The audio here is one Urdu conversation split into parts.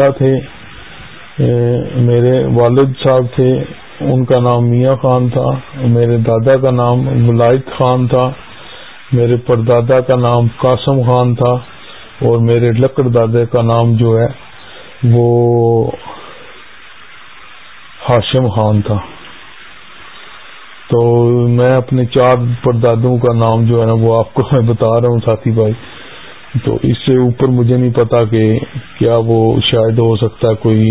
تھے میرے والد صاحب تھے ان کا نام میاں خان تھا میرے دادا کا نام ملائد خان تھا میرے پردادا کا نام قاسم خان تھا اور میرے لکڑ دادے کا نام جو ہے وہ ہاشم خان تھا تو میں اپنے چار پردادوں کا نام جو ہے نا وہ آپ کو میں بتا رہا ہوں ساتھی بھائی تو اس سے اوپر مجھے نہیں پتا کہ کیا وہ شاید ہو سکتا کوئی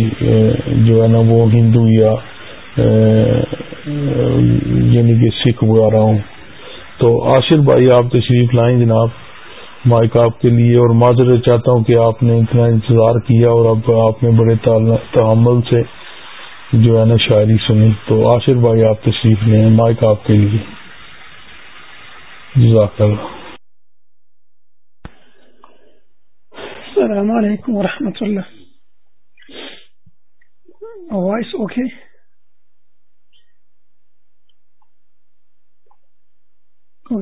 جو ہے نا وہ ہندو یا یعنی کہ سکھ وغیرہ ہوں تو بھائی آپ تشریف لائیں جناب مائک آپ کے لیے اور معذرت چاہتا ہوں کہ آپ نے اتنا انتظار کیا اور اب آپ نے بڑے تحمل سے جو ہے نا شاعری سنی تو عاشر بھائی آپ تشریف لیں مائک آپ کے لیے جزاک اللہ السلام علیکم ورحمۃ اللہ و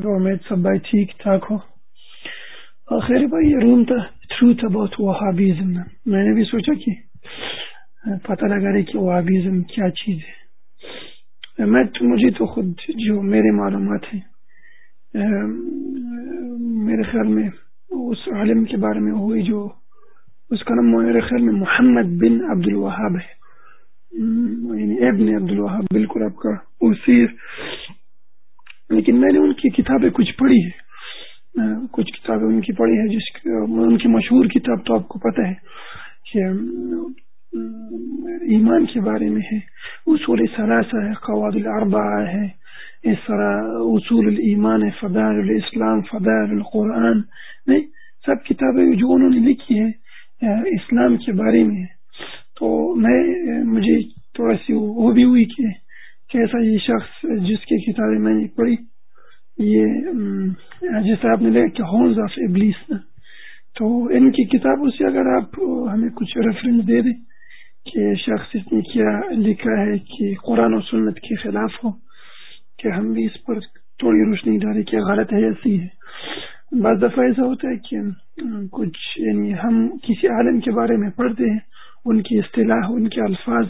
رحمت اللہ خیر بھائی یہ روم تھا بہت وہ ہابیزم میں نے بھی سوچا کہ پتہ لگا رہے کہ وہابیزم کیا چیز ہے احمد مجھے تو خود جو میرے معلومات ہیں میرے خیال میں اس عالم کے بارے میں ہوئی جو اس کا نام خیر میں محمد بن عبد الوہاب ہے یعنی ابن عبد الوہاب بالکل آپ کا لیکن میں نے ان کی کتابیں کچھ پڑھی ہے کچھ کتابیں ان کی پڑھی ہے جس ان کی مشہور کتاب تو آپ کو پتا ہے کہ ایمان کے بارے میں ہے اصول سلاسہ ہے قواد العربہ ہے اس طرح اصول الایمان فدار الاسلام فدار القرآن نہیں سب کتابیں جو انہوں نے لکھی ہیں اسلام کے بارے میں تو میں مجھے تھوڑا سی وہ بھی ہوئی کہ کیسا یہ شخص جس کی کتابیں میں نے پڑھی یہ جیسے آپ نے لکھا ہونز آف ابلیس تو ان کی کتابوں سے اگر آپ ہمیں کچھ ریفرنس دے دیں کہ شخص اس نے کیا لکھا ہے کہ قرآن و سنت کے خلاف ہو کہ ہم بھی اس پر تھوڑی روشنی ڈالیں کیا غلط ہے ایسی ہے بعض دفعہ ایسا ہوتا ہے کہ کچھ یعنی ہم کسی عالم کے بارے میں پڑھتے ہیں ان کی اصطلاح ان کے الفاظ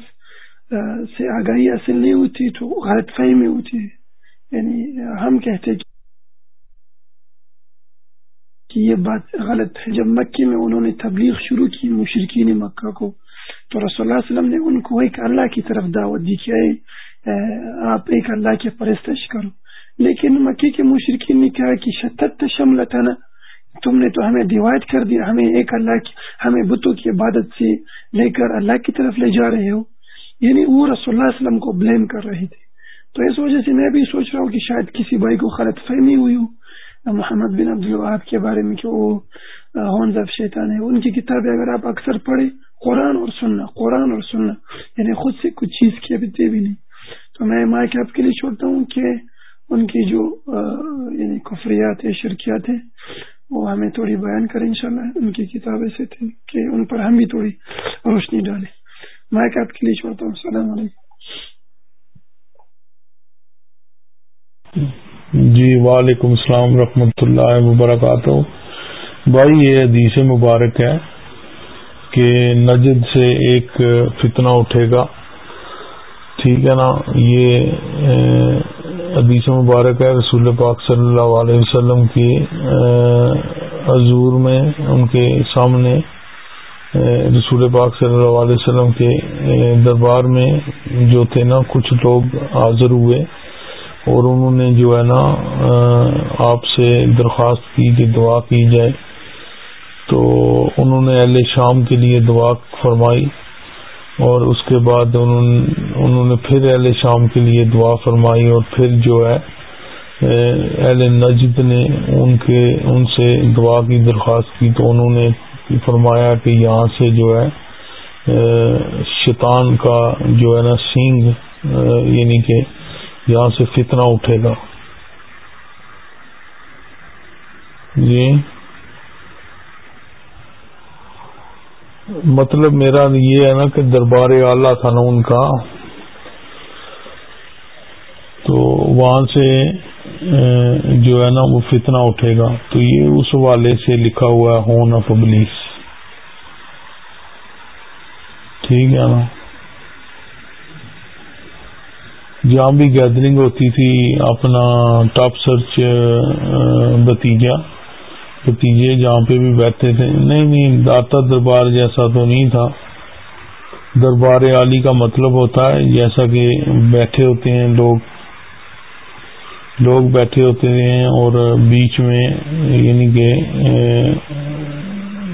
سے آگاہی حاصل نہیں ہوتی تو غلط فہمی ہوتی ہے یعنی ہم کہتے کہ کہ یہ بات غلط ہے جب مکے میں انہوں نے تبلیغ شروع کی مشرقین مکہ کو تو رسول اللہ علیہ وسلم نے ان کو ایک اللہ کی طرف دعوت دی کہ آپ ایک اللہ کے پرستش کرو لیکن مکی کے مشرقین نے کہا کہ شمل تھا نا تم نے تو ہمیں ڈیوائڈ کر دیا ہمیں ایک اللہ کی ہمیں بتوں کی عبادت سے لے کر اللہ کی طرف لے جا رہے ہو یعنی وہ رسول اللہ علیہ وسلم کو بلیم کر رہے تھے تو اس وجہ سے میں بھی سوچ رہا ہوں کہ شاید کسی بھائی کو غلط فہمی ہوئی ہو محمد بن عبد ال کے بارے میں کہ وہ ہونز شیطان ہے ان کی کتابیں اگر آپ اکثر پڑھیں قرآن اور سننا قرآن اور سننا یعنی خود سے کچھ چیز کی بھی نہیں تو میں مائک آپ کے لیے چھوڑتا ہوں کہ ان کی جو یعنی کفریات ہیں شرکیات ہیں وہ ہمیں تھوڑی بیان کریں ان ان کی کتابیں سے تھی کہ ان پر ہم بھی تھوڑی روشنی ڈالیں مائک کے لیے چھوڑتا ہوں السلام علیکم جی وعلیکم السلام ورحمۃ اللہ وبرکاتہ بھائی یہ حدیث مبارک ہے کہ نجد سے ایک فتنہ اٹھے گا ٹھیک ہے نا یہ عدیث مبارک ہے رسول پاک صلی اللہ علیہ وسلم کے حضور میں ان کے سامنے رسول پاک صلی اللہ علیہ وسلم کے دربار میں جو تھے نا کچھ لوگ حاضر ہوئے اور انہوں نے جو ہے نا آپ سے درخواست کی کہ دعا کی جائے تو انہوں نے اہل شام کے لیے دعا فرمائی اور اس کے بعد انہوں نے پھر اہل شام کے لیے دعا فرمائی اور پھر جو ہے اہل نجد نے ان ان کے سے دعا کی درخواست کی تو انہوں نے فرمایا کہ یہاں سے جو ہے شیطان کا جو ہے نا سینگ یعنی کہ یہاں سے فتنہ اٹھے گا جی مطلب میرا یہ ہے نا کہ دربار اعلیٰ تھا نا ان کا تو وہاں سے جو ہے نا وہ فتنہ اٹھے گا تو یہ اس والے سے لکھا ہوا ہے ہون آف ابلیس ٹھیک ہے نا جہاں بھی گیدرنگ ہوتی تھی اپنا ٹاپ سرچ بتیجا بھتیجے جہاں پہ بھی بیٹھتے تھے نہیں نہیں داتا دربار جیسا تو نہیں تھا دربار علی کا مطلب ہوتا ہے جیسا کہ بیٹھے ہوتے ہیں لوگ لوگ بیٹھے ہوتے ہیں اور بیچ میں یعنی کہ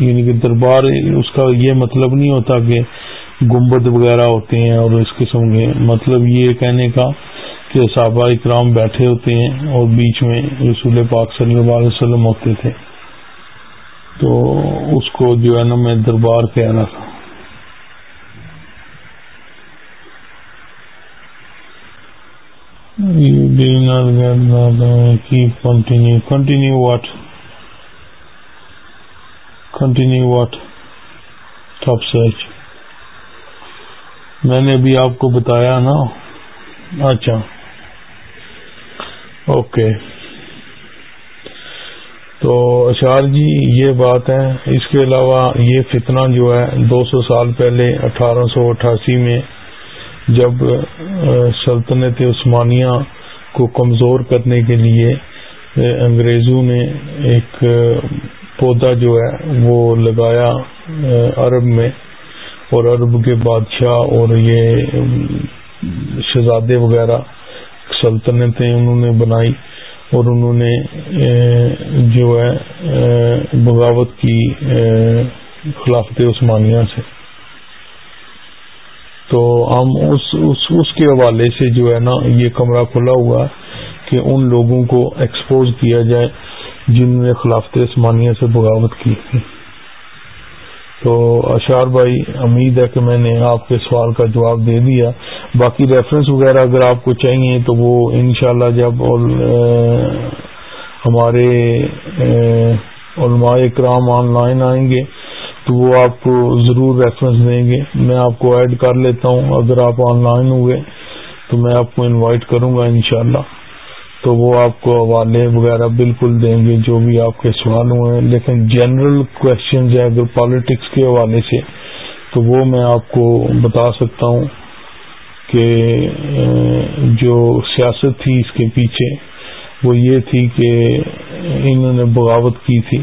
یعنی کہ دربار اس کا یہ مطلب نہیں ہوتا کہ گنبد وغیرہ ہوتے ہیں اور اس قسم کے مطلب یہ کہنے کا کہ صحابہ اکرام بیٹھے ہوتے ہیں اور بیچ میں رسول پاک صلی اللہ علیہ وسلم ہوتے تھے تو اس کو جو ہے نا میں دربار پہ رہا تھا continue continue what continue what such میں نے بھی آپ کو بتایا نا اچھا اوکے تو اشار جی یہ بات ہے اس کے علاوہ یہ فتنہ جو ہے دو سو سال پہلے اٹھارہ سو اٹھاسی میں جب سلطنت عثمانیہ کو کمزور کرنے کے لیے انگریزوں نے ایک پودا جو ہے وہ لگایا عرب میں اور عرب کے بادشاہ اور یہ شہزادے وغیرہ سلطنتیں انہوں نے بنائی اور انہوں نے جو ہے بغاوت کی خلافت عثمانیہ سے تو ہم اس اس, اس کے حوالے سے جو ہے نا یہ کمرہ کھلا ہوا کہ ان لوگوں کو ایکسپوز کیا جائے جنہوں نے خلافت عثمانیہ سے بغاوت کی تو اشار بھائی امید ہے کہ میں نے آپ کے سوال کا جواب دے دیا باقی ریفرنس وغیرہ اگر آپ کو چاہیے تو وہ انشاءاللہ جب ہمارے علماء اکرام آن لائن آئیں گے تو وہ آپ کو ضرور ریفرنس دیں گے میں آپ کو ایڈ کر لیتا ہوں اگر آپ آن لائن ہوئے تو میں آپ کو انوائٹ کروں گا انشاءاللہ تو وہ آپ کو حوالے وغیرہ بالکل دیں گے جو بھی آپ کے سوال ہوئے ہیں لیکن جنرل کوشچنز ہیں اگر پالیٹکس کے حوالے سے تو وہ میں آپ کو بتا سکتا ہوں کہ جو سیاست تھی اس کے پیچھے وہ یہ تھی کہ انہوں نے بغاوت کی تھی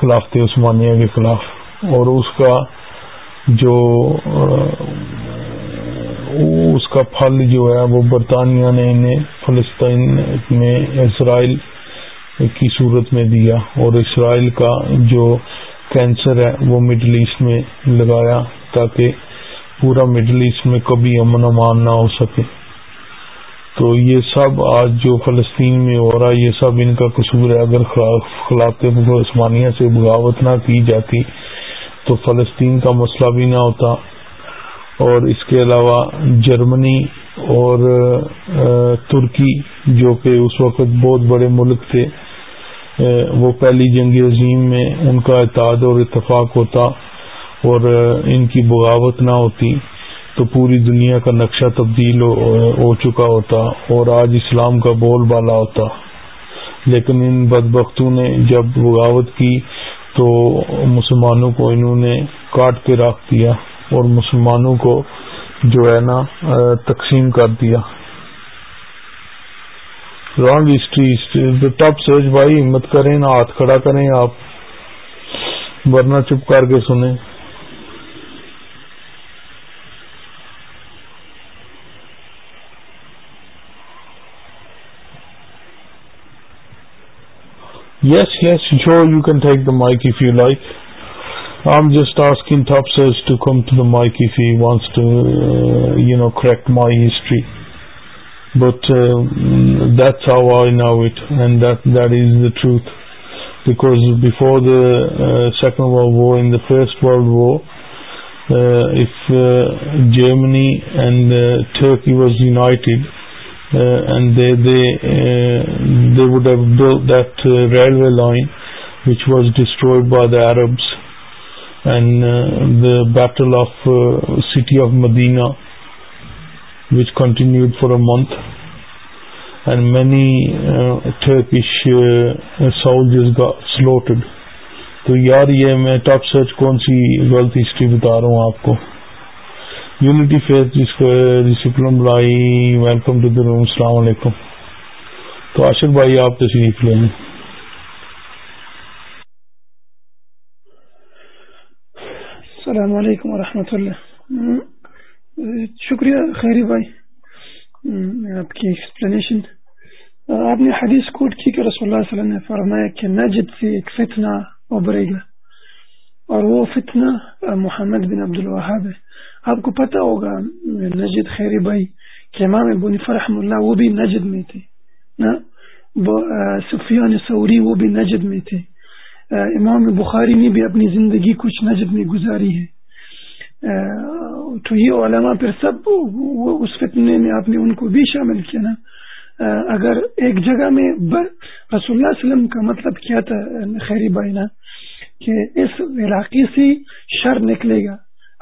خلافت عثمانیہ کے خلاف اور اس کا جو اس کا پھل جو ہے وہ برطانیہ نے انہیں فلسطین میں اسرائیل کی صورت میں دیا اور اسرائیل کا جو کینسر ہے وہ مڈل ایسٹ میں لگایا تاکہ پورا مڈل ایسٹ میں کبھی امن امان نہ ہو سکے تو یہ سب آج جو فلسطین میں ہو رہا یہ سب ان کا قصور ہے اگر خلاق سے بغاوت نہ کی جاتی تو فلسطین کا مسئلہ بھی نہ ہوتا اور اس کے علاوہ جرمنی اور ترکی جو کہ اس وقت بہت بڑے ملک تھے وہ پہلی جنگ عظیم میں ان کا اعتعاد اتفاق ہوتا اور ان کی بغاوت نہ ہوتی تو پوری دنیا کا نقشہ تبدیل ہو چکا ہوتا اور آج اسلام کا بول بالا ہوتا لیکن ان بدبختوں نے جب بغاوت کی تو مسلمانوں کو انہوں نے کاٹ کے رکھ دیا اور مسلمانوں کو جو ہے نا تقسیم کر دیا رانگ ہسٹری ٹپ سیز بھائی ہمت کریں نہ ہاتھ کھڑا کریں آپ ورنہ چپ کر کے سنیں yes yes sure you can take the mic if you like I'm just asking Topsers to come to the mic if he wants to, uh, correct my history. But uh, that's how I know it, and that is the truth. Because before the uh, Second World War, in the First World War, if Germany and Turkey was united, and they would have built that railway line, which was destroyed by the Arabs. And the battle of city of Madina which continued for a month and مینیش سول گا سلوٹڈ تو یار یہ میں ٹاپ سرچ کون سی غلط ہسٹری بتا رہا ہوں آپ کو یونٹی فیس جس کو ڈسپلن بلائی ویلکم ٹو دا روم السلام علیکم تو آشر بھائی آپ تشریف لیں ہیں السلام علیکم ورحمۃ اللہ شکریہ خیری بھائی آپ کی ایکسپلینیشن آپ نے حدیث کوٹ کی کہ رسول اللہ علیہ وسلم نے فرمایا کہ نجد سے ایک فتنہ ابھرے گا اور وہ فتنہ محمد بن عبد الوہاب ہے آپ کو پتہ ہوگا نجد خیری بھائی کہ امام بنی فرحم اللہ وہ بھی نجد میں تھے نا سفیان سوری وہ بھی نجد میں تھے امام بخاری نے بھی اپنی زندگی کچھ نجب میں گزاری ہے تو یہ علماء پھر سب اس فتنے میں آپ نے ان کو بھی شامل کیا نا اگر ایک جگہ میں رسول اللہ علیہ وسلم کا مطلب کیا تھا خیری بائنا کہ اس علاقے سے شر نکلے گا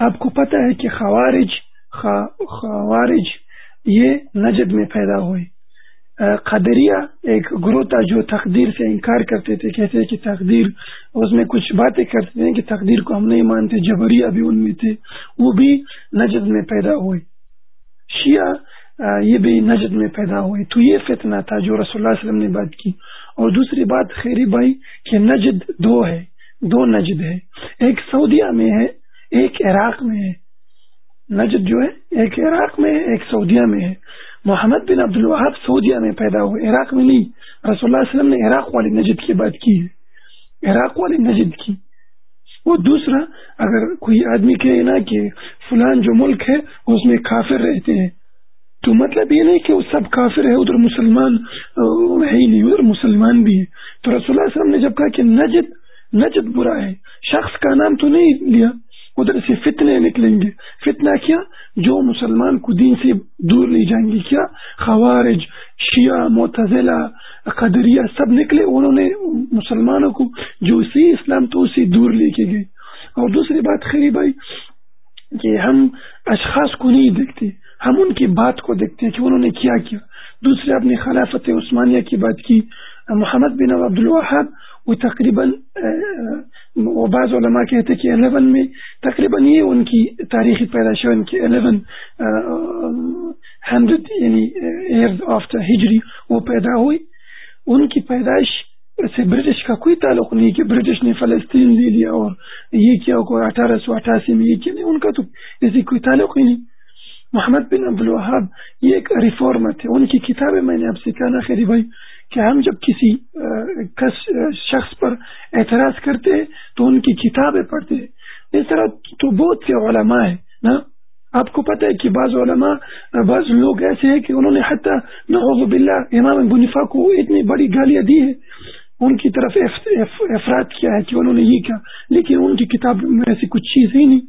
آپ کو پتہ ہے کہ خوارج خوارج یہ نجد میں پیدا ہوئے قدریہ ایک گرو تھا جو تقدیر سے انکار کرتے تھے کہتے کہ تقدیر اس میں کچھ باتیں کرتے کہ تقدیر کو ہم نہیں مانتے جبریہ بھی ان میں تھے وہ بھی نجد میں پیدا ہوئے شیعہ یہ بھی نجد میں پیدا ہوئے تو یہ فتنہ تھا جو رسول اللہ علیہ وسلم نے بات کی اور دوسری بات خیری بھائی کہ نجد دو ہے دو نجد ہے ایک سعودیہ میں ہے ایک عراق میں ہے نجد جو ہے ایک عراق میں ہے ایک سعودیہ میں ہے محمد بن عبد الوہب سعودیا میں پیدا ہوئے عراق میں نہیں رسول اللہ علیہ وسلم نے عراق والی نجد کی بات کی ہے عراق والی نجد کی وہ دوسرا اگر کوئی آدمی کہے نا کہ فلان جو ملک ہے اس میں کافر رہتے ہیں تو مطلب یہ نہیں کہ وہ سب کافر ہے ادھر مسلمان ہے ہی نہیں ادھر مسلمان بھی ہے تو رسول اللہ علیہ وسلم نے جب کہا کہ نجد نجد برا ہے شخص کا نام تو نہیں لیا ادھر سے فتنے نکلیں گے فتنہ کیا جو مسلمان کو دین سے دور لے جائیں گے کیا خوارج شیعہ قدریہ سب نکلے انہوں نے مسلمانوں کو جو اسی اسلام تو اسے دور لے کے گئے اور دوسری بات خیری بھائی کہ ہم اشخاص کو نہیں دیکھتے ہم ان کی بات کو دیکھتے ہیں کہ انہوں نے کیا کیا دوسرے اپنی خلافت عثمانیہ کی بات کی محمد بن عبد الوہاب وہ تقریباً بعض علماء کہتے کہ الیون میں تقریباً یہ ان کی تاریخی پیدائش ان کی الیون ہنڈریڈ یعنی ایئرز آفٹر ہجری وہ پیدا ہوئی ان کی پیدائش سے برٹش کا کوئی تعلق نہیں کہ برٹش نے فلسطین لے لیا اور یہ کیا ہوگا اٹھارہ سو اٹھاسی میں یہ کیا نہیں ان کا تو اسے کوئی تعلق ہی نہیں محمد بن عبد الوہاب یہ ایک ریفارمر تھے ان کی کتابیں میں نے آپ سے کہا نا خیری بھائی کہ ہم جب کسی شخص پر اعتراض کرتے تو ان کی کتابیں پڑھتے اس طرح تو بہت سے علماء ہیں نا آپ کو پتہ ہے کہ بعض علماء بعض لوگ ایسے ہیں کہ انہوں نے حتیٰ نعوذ باللہ امام بنیفا کو اتنی بڑی گالیاں دی ہیں ان کی طرف افراد کیا ہے کہ انہوں نے یہ کیا لیکن ان کی کتاب میں ایسی کچھ چیز ہی نہیں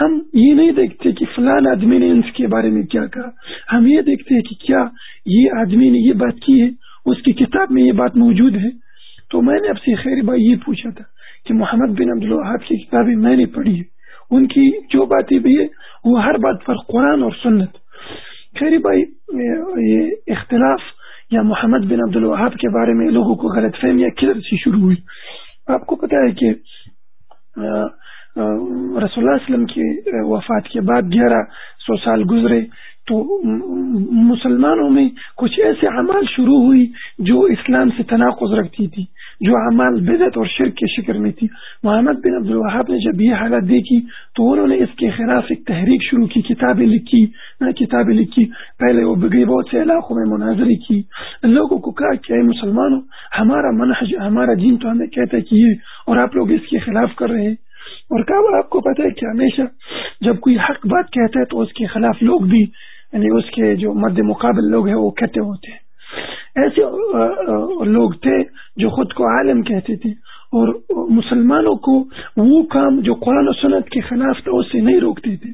ہم یہ نہیں دیکھتے کہ فلان آدمی نے ان کے بارے میں کیا کہا ہم یہ دیکھتے ہیں کہ کیا یہ آدمی نے یہ بات کی ہے اس کی کتاب میں یہ بات موجود ہے تو میں نے اب سے خیر بھائی یہ پوچھا تھا کہ محمد بن عبد الحاب کی کتابیں میں نے پڑھی ہے ان کی جو باتیں بھی ہے وہ ہر بات پر قرآن اور سنت خیر بھائی یہ اختلاف یا محمد بن عبد الوہد کے بارے میں لوگوں کو غلط فہمیاں کدھر سے شروع ہوئی آپ کو پتا ہے کہ رسول اللہ علیہ وسلم کی وفات کے بعد گیارہ سو سال گزرے تو مسلمانوں میں کچھ ایسے اعمال شروع ہوئی جو اسلام سے تناقض رکھتی تھی جو اعمال بدت اور شرک کے شکر میں تھی محمد بن عبد الوہاب نے جب یہ حالت دیکھی تو انہوں نے اس کے خلاف ایک تحریک شروع کی کتابیں لکھی کتابیں لکھی پہلے وہ بگڑی بہت سے علاقوں میں مناظری کی لوگوں کو کہا کہ اے مسلمانوں ہمارا منحج ہمارا جین تو ہمیں کہتا ہے کہ یہ اور آپ لوگ اس کے خلاف کر رہے ہیں اور کہا آپ کو پتا ہے کہ ہمیشہ جب کوئی حق بات کہتا ہے تو اس کے خلاف لوگ بھی یعنی اس کے جو مد مقابل لوگ ہیں وہ کہتے ہوتے ہیں ایسے لوگ تھے جو خود کو عالم کہتے تھے اور مسلمانوں کو وہ کام جو قرآن و سنت کے خلاف تھا اس سے نہیں روکتے تھے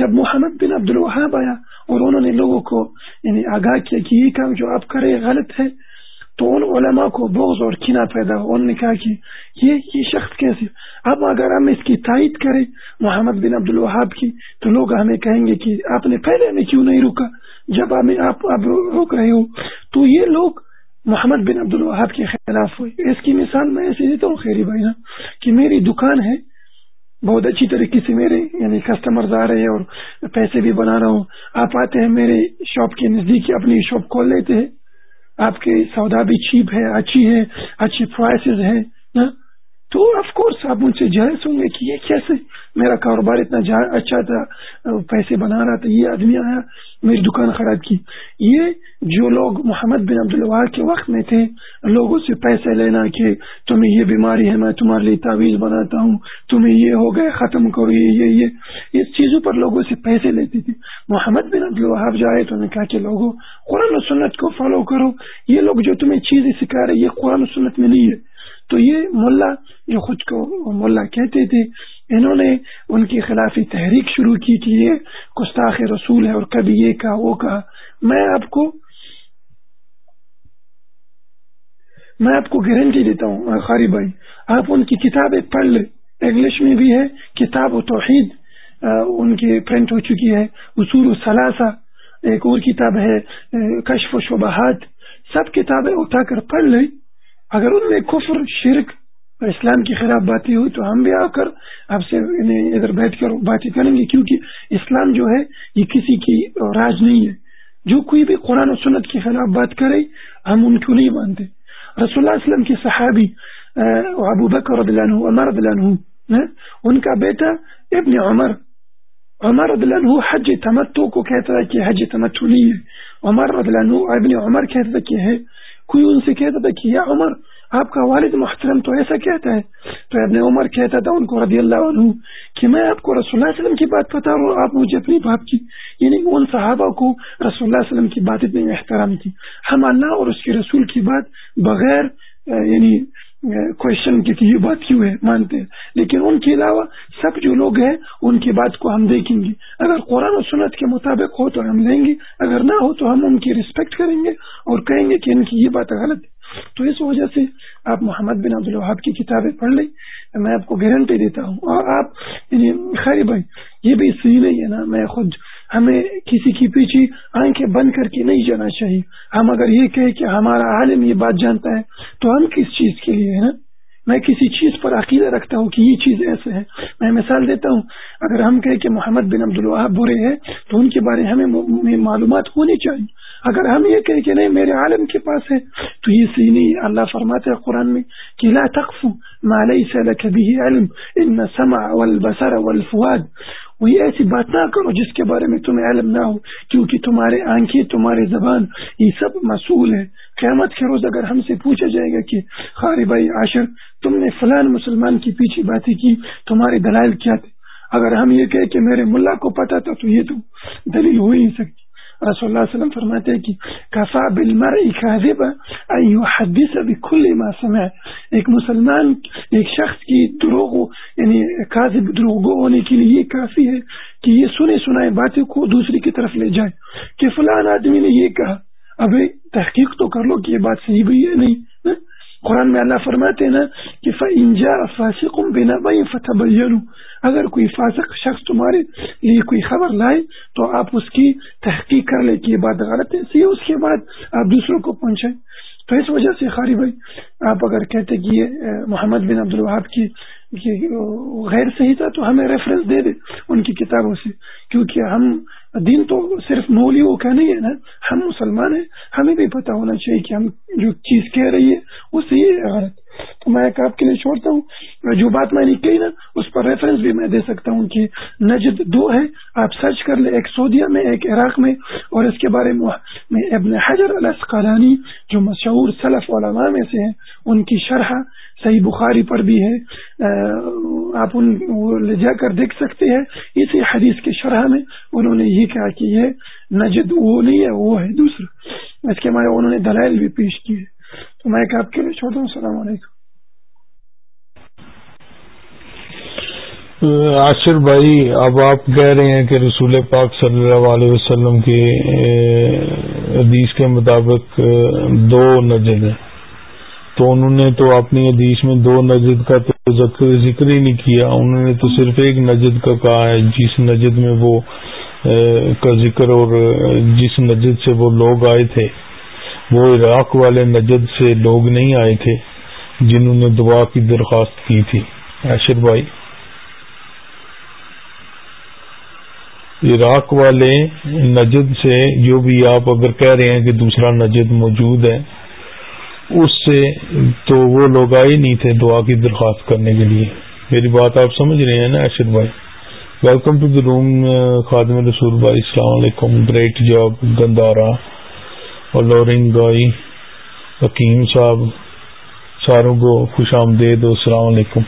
جب محمد بن عبد الوہاب آیا اور انہوں نے لوگوں کو یعنی آگاہ کیا کہ یہ کام جو آپ کرے غلط ہے تو ان علماء کو بغض اور کھنا پیدا ہو نے کہا کہ یہ شخص کیسے اب اگر ہم اس کی تائید کریں محمد بن عبد الوہاب کی تو لوگ ہمیں کہیں گے کہ آپ نے پہلے میں کیوں نہیں روکا جب آپ اب روک رہے ہو تو یہ لوگ محمد بن عبد الوہاب کے خلاف ہوئے اس کی مثال میں ایسے دیتا ہوں خیری بھائی ہاں، کہ میری دکان ہے بہت اچھی طریقے سے میرے یعنی کسٹمر آ رہے ہیں اور پیسے بھی بنا رہا ہوں آپ آتے ہیں میرے شاپ کے نزدیک اپنی شاپ کھول لیتے ہیں آپ کے سودا بھی چیپ ہے اچھی ہے اچھی پرائسز ہیں تو آف کورس آپ ان سے جائز ہوں گے کہ یہ کیسے میرا کاروبار اتنا اچھا تھا پیسے بنا رہا تھا یہ آدمی آیا میری دکان خراب کی یہ جو لوگ محمد بن عبد الواہر کے وقت میں تھے لوگوں سے پیسے لینا کہ تمہیں یہ بیماری ہے میں تمہارے لیے تعویذ بناتا ہوں تمہیں یہ ہو گئے ختم کرو یہ یہ یہ اس چیزوں پر لوگوں سے پیسے لیتے تھے محمد بن عبد اللہ جائے نے کہا کہ لوگوں قرآن و سنت کو فالو کرو یہ لوگ جو تمہیں چیزیں سکھا رہے یہ قرآن و سنت میں نہیں ہے تو یہ ملا جو خود کو ملا کہتے تھے انہوں نے ان کے خلاف تحریک شروع کی یہ کستاخ رسول ہے اور کبھی یہ کہا وہ کہا میں آپ کو میں آپ کو گارنٹی دیتا ہوں خاری بھائی آپ ان کی کتابیں پڑھ لیں انگلش میں بھی ہے کتاب و توحید ان کی پرنٹ ہو چکی ہے اصول و ثلاثہ ایک اور کتاب ہے کشف و شبہات سب کتابیں اٹھا کر پڑھ لیں اگر ان میں کفر شرک اور اسلام کے خلاف باتیں ہوئی تو ہم بھی آ کر آپ سے ادھر بیٹھ کر باتیں کریں گے کیونکہ اسلام جو ہے یہ کسی کی راج نہیں ہے جو کوئی بھی قرآن و سنت کے خلاف بات کرے ہم ان کو نہیں مانتے رسول اللہ اسلم کے صحابی ابو بکر رضی اللہ عنہ عمر رضی اللہ عنہ ان کا بیٹا ابن عمر عمر رضی اللہ عنہ حج تمتو کو کہتا ہے حج تمتو نہیں ہے عمر رضی اللہ عنہ ابن عمر کہتا کہ کوئی ان سے کہتا تھا کہ یا عمر آپ کا والد محترم تو ایسا کہتا ہے تو ابن عمر کہتا تھا ان کو رضی اللہ عنہ کہ میں آپ کو رسول اللہ علیہ وسلم کی بات بتا رہا ہوں آپ مجھے اپنی باپ کی یعنی ان صحابہ کو رسول اللہ علیہ وسلم کی بات اتنی احترام تھی ہم اللہ اور اس کے رسول کی بات بغیر یعنی کوشچن کی یہ بات کیوں ہے مانتے ہیں لیکن ان کے علاوہ سب جو لوگ ہیں ان کی بات کو ہم دیکھیں گے اگر قرآن و سنت کے مطابق ہو تو ہم لیں گے اگر نہ ہو تو ہم ان کی ریسپیکٹ کریں گے اور کہیں گے کہ ان کی یہ بات غلط ہے تو اس وجہ سے آپ محمد بن عبد کی کتابیں پڑھ لیں میں آپ کو گارنٹی دیتا ہوں اور آپ یعنی خیر بھائی یہ بھی صحیح نہیں ہے نا میں خود ہمیں کسی کی پیچھے آنکھیں بند کر کے نہیں جانا چاہیے ہم اگر یہ کہ ہمارا عالم یہ بات جانتا ہے تو ہم کس چیز کے لیے میں کسی چیز پر عقیدہ رکھتا ہوں کہ یہ چیز ایسے ہے میں مثال دیتا ہوں اگر ہم کہیں کہ محمد بن عبد الوہ برے ہیں تو ان کے بارے ہمیں معلومات ہونی چاہیے اگر ہم یہ کہیں کہ نہیں میرے عالم کے پاس ہے تو یہ سی نہیں اللہ فرماتے قرآن میں کہ لا تقف علم ان ایسی بات نہ کرو جس کے بارے میں تمہیں علم نہ ہو کیونکہ تمہارے آنکھیں تمہاری زبان یہ سب مسئول ہے قیامت کے روز اگر ہم سے پوچھا جائے گا کہ خاری بھائی عاشر تم نے فلان مسلمان کی پیچھے باتیں کی تمہارے دلائل کیا تھے اگر ہم یہ کہے کہ میرے ملا کو پتا تھا تو یہ تو دلیل ہو ہی نہیں سکتی رسول اللہ وسلم فرماتے ہیں کفا بالمرء ان يحدث بكل ما سمع ایک مسلمان ایک شخص کی دروغ یعنی کاذب دروغ ہونے کے لیے یہ کافی ہے کہ یہ سنے سنائے باتیں کو دوسری کی طرف لے جائے کہ فلان آدمی نے یہ کہا ابھی تحقیق تو کر لو کہ یہ بات صحیح بھی ہے نہیں ہاں؟ قرآن میں اللہ فرماتے نا کہ فاسق بنا بھائی فتح اگر کوئی فاسق شخص تمہارے لیے کوئی خبر لائے تو آپ اس کی تحقیق کر لے یہ بات غلط ہے اس کے بعد آپ دوسروں کو پہنچائیں تو اس وجہ سے خاری بھائی آپ اگر کہتے کہ یہ محمد بن عبد الوہاب کی غیر صحیح تھا تو ہمیں ریفرنس دے دے ان کی کتابوں سے کیونکہ ہم دین تو صرف نہیں وہ نا ہم مسلمان ہیں ہمیں بھی پتہ ہونا چاہیے کہ ہم جو چیز کہہ رہی ہے وہ صحیح ہے غلط تو میں ایک آپ کے لیے چھوڑتا ہوں جو بات میں نے کہی نا اس پر ریفرنس بھی میں دے سکتا ہوں کہ نجد دو ہے آپ سرچ کر لیں ایک سعودیہ میں ایک عراق میں اور اس کے بارے میں ابن حجر جو مشہور سلف علماء میں سے ہیں ان کی شرح صحیح بخاری پر بھی ہے آپ ان لے جا کر دیکھ سکتے ہیں اسی حدیث کی شرح میں انہوں نے یہ کہا کہ یہ نجد وہ نہیں ہے وہ ہے دوسرا اس کے بعد انہوں نے دلائل بھی پیش کی ہے تو میں آپ کے لیے دوں السلام علیکم آصر بھائی اب آپ کہہ رہے ہیں کہ رسول پاک صلی اللہ علیہ وسلم کے حدیث کے مطابق دو نجد ہیں تو انہوں نے تو اپنی حدیث میں دو نجد کا تو ذکر ہی نہیں کیا انہوں نے تو صرف ایک نجد کا کہا ہے جس نجد میں وہ کا ذکر اور جس نجد سے وہ لوگ آئے تھے وہ عراق والے نجد سے لوگ نہیں آئے تھے جنہوں نے دعا کی درخواست کی تھی ایشر بھائی عراق والے نجد سے جو بھی آپ اگر کہہ رہے ہیں کہ دوسرا نجد موجود ہے اس سے تو وہ لوگ آئے نہیں تھے دعا کی درخواست کرنے کے لیے میری بات آپ سمجھ رہے ہیں نا ایشر بھائی ویلکم ٹو روم خادم رسول بھائی السلام علیکم گریٹ جاب گندارا فلورنگ گوئی حکیم صاحب ساروں کو خوش آمدید و السلام علیکم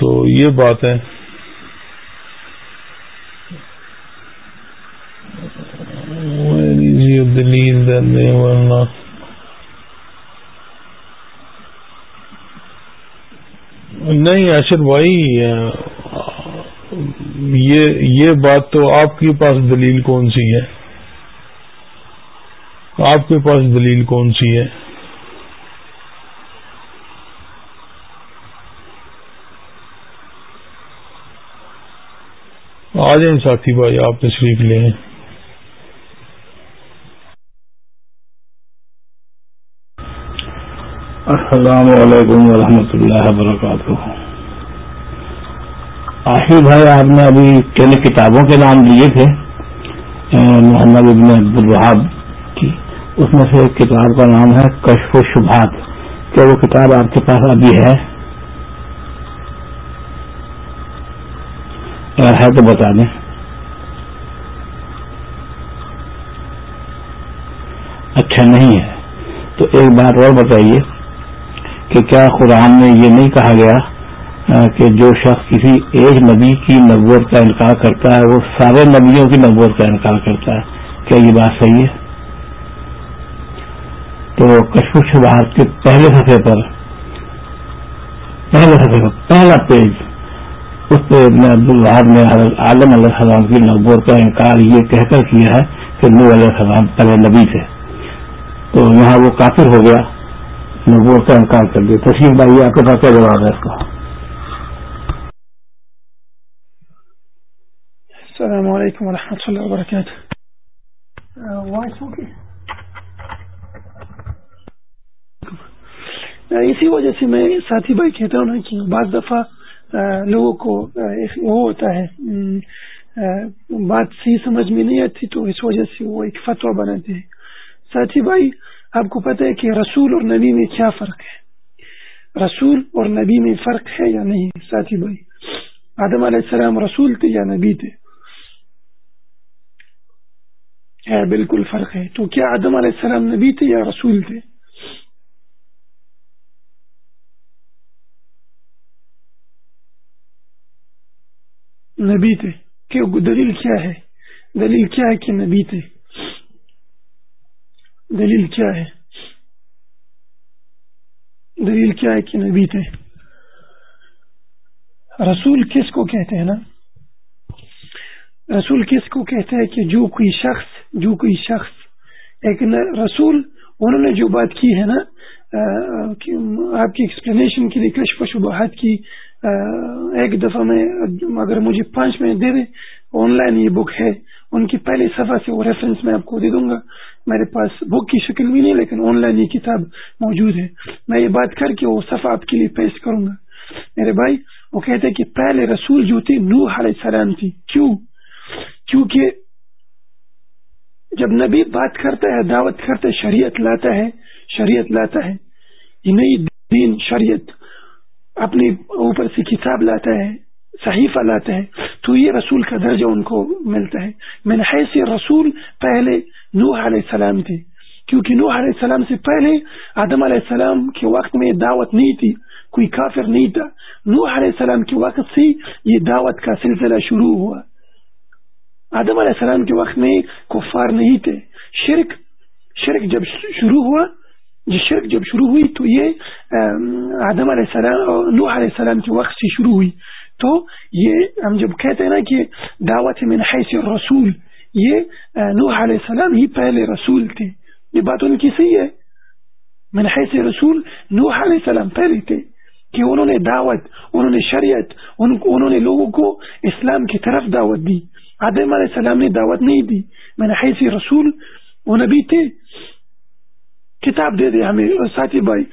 تو یہ بات ہے دلیل نہیں اشر بھائی یہ بات تو آپ کے پاس دلیل کون سی ہے آپ کے پاس دلیل کون سی ہے آ جائیں ساتھی بھائی آپ تشریف لیں السلام علیکم ورحمۃ اللہ وبرکاتہ آخر بھائی آپ نے ابھی کئی کتابوں کے نام لیے تھے محمد ابن عبد الرحاب اس میں سے ایک کتاب کا نام ہے کشف و شبھات کیا وہ کتاب آپ کے پاس ابھی ہے اگر ہے تو بتا دیں اچھا نہیں ہے تو ایک بات اور بتائیے کہ کیا قرآن میں یہ نہیں کہا گیا کہ جو شخص کسی ایک نبی کی نبوت کا انکار کرتا ہے وہ سارے نبیوں کی نبوت کا انکار کرتا ہے کیا یہ بات صحیح ہے تو کشم پیج اس پہ میں عبد الرحاد نے عالم علیہ السلام کی نوبور کا انکار یہ کہہ کر کیا ہے کہ نو علیہ السلام پہلے نبی تھے تو یہاں وہ کافر ہو گیا نوبور کا انکار کر دیا تشریف بھائی آپ کے پاس کیا جواب ہے اس کا السلام علیکم ورحمۃ اللہ وبرکاتہ اسی وجہ سے میں ساتھی بھائی کہتا ہوں نا بعض دفعہ لوگوں کو وہ ہوتا ہے بات صحیح سمجھ میں نہیں آتی تو اس وجہ سے وہ ایک فتو بناتے ہیں ساتھی بھائی آپ کو پتہ ہے کہ رسول اور نبی میں کیا فرق ہے رسول اور نبی میں فرق ہے یا نہیں ساتھی بھائی آدم علیہ السلام رسول تھے یا نبی تھے بالکل فرق ہے تو کیا آدم علیہ السلام نبی تھے یا رسول تھے نبی تھے کہ دلیل کیا ہے دلیل کیا ہے کہ نبی تھے دلیل کیا ہے دلیل کیا ہے کہ نبی تھے رسول کس کو کہتے ہیں نا رسول کس کو کہتے ہیں کہ جو کوئی شخص جو کوئی شخص ایک رسول انہوں نے جو بات کی ہے نا آپ کی ایکسپلینیشن کے لیے کشف شبہات کی ایک دفعہ میں اگر مجھے پانچ منٹ دے دیں آن لائن یہ بک ہے ان کی پہلی صفحہ سے وہ ریفرنس میں آپ کو دے دوں گا میرے پاس بک کی شکل بھی نہیں لیکن آن لائن یہ کتاب موجود ہے میں یہ بات کر کے وہ صفحہ آپ کے لیے پیش کروں گا میرے بھائی وہ کہتے ہیں کہ پہلے رسول جو تھے نو علیہ السلام تھی کیوں کیونکہ جب نبی بات کرتا ہے دعوت کرتا ہے شریعت لاتا ہے شریعت لاتا ہے یہ نئی دین شریعت اپنے اوپر سے کتاب لاتا ہے صحیفہ لاتا ہے تو یہ رسول کا درجہ ان کو ملتا ہے میں رسول پہلے نوح علیہ السلام تھے کیونکہ نوح علیہ السلام سے پہلے آدم علیہ السلام کے وقت میں دعوت نہیں تھی کوئی کافر نہیں تھا نوح علیہ السلام کے وقت سے یہ دعوت کا سلسلہ شروع ہوا آدم علیہ السلام کے وقت میں کفار نہیں تھے شرک شرک جب شروع ہوا یہ شرک جب شروع ہوئی تو یہ آدم علیہ السلام اور نو علیہ السلام کے وقت سے شروع ہوئی تو یہ ہم جب کہتے ہیں نا کہ دعوت من حیث رسول یہ نوح علیہ السلام ہی پہلے رسول تھے یہ بات ان کی صحیح ہے من حیث رسول نوح علیہ السلام پہلے تھے کہ انہوں نے دعوت انہوں نے شریعت انہوں نے لوگوں کو اسلام کی طرف دعوت دی آدم علیہ السلام نے دعوت نہیں دی من حیث رسول وہ نبی تھے کتاب دے دے ہمیں ساتھی بھائی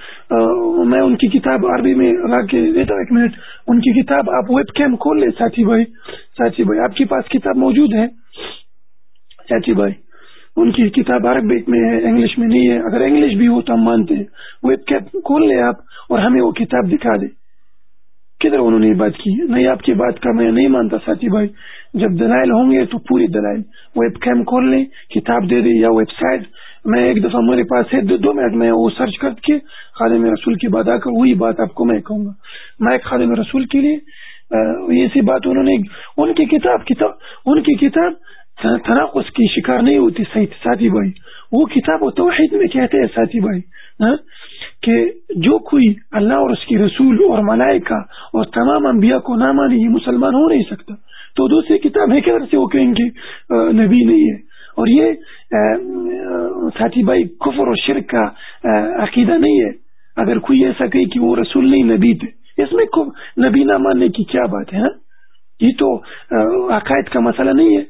میں ان کی کتاب عربی میں لا کے دیتا ہوں ایک منٹ ان کی کتاب آپ ویب کیم کھول لے ساتھی بھائی ساتھی بھائی آپ کے پاس کتاب موجود ہے ساتھی بھائی ان کی کتاب عربی میں ہے انگلش میں نہیں ہے اگر انگلش بھی ہو تو ہم مانتے ہیں ویب کیم کھول لے آپ اور ہمیں وہ کتاب دکھا دے کدھر انہوں نے بات کی نہیں آپ کی بات کا میں نہیں مانتا ساتھی بھائی جب دلائل ہوں گے تو پوری دلائل ویب کیم کھول لیں کتاب دے دے یا ویب سائٹ میں ایک دفعہ میرے پاس ہے دو منٹ میں وہ سرچ کر کے خادم رسول کی بات آ کر وہی بات آپ کو میں کہوں گا میں ایک خادم رسول کے لیے بات انہوں نے ان کی کتاب کتاب ان کی کتاب کی شکار نہیں ہوتی ساتھی بھائی وہ کتاب و توحید میں کہتے ہیں ساتھی بھائی ہاں، کہ جو کوئی اللہ اور اس کی رسول اور ملائکہ اور تمام انبیاء کو نہ مانے یہ مسلمان ہو نہیں سکتا تو دوسری کتاب ہے کہ وہ کہیں گے نبی نہیں ہے اور یہ ساتھی بھائی کفر و شرک کا عقیدہ نہیں ہے اگر کوئی ایسا کہ وہ رسول نہیں نبی تھے اس میں نبی نہ ماننے کی کیا بات ہے نا ہاں؟ یہ تو عقائد کا مسئلہ نہیں ہے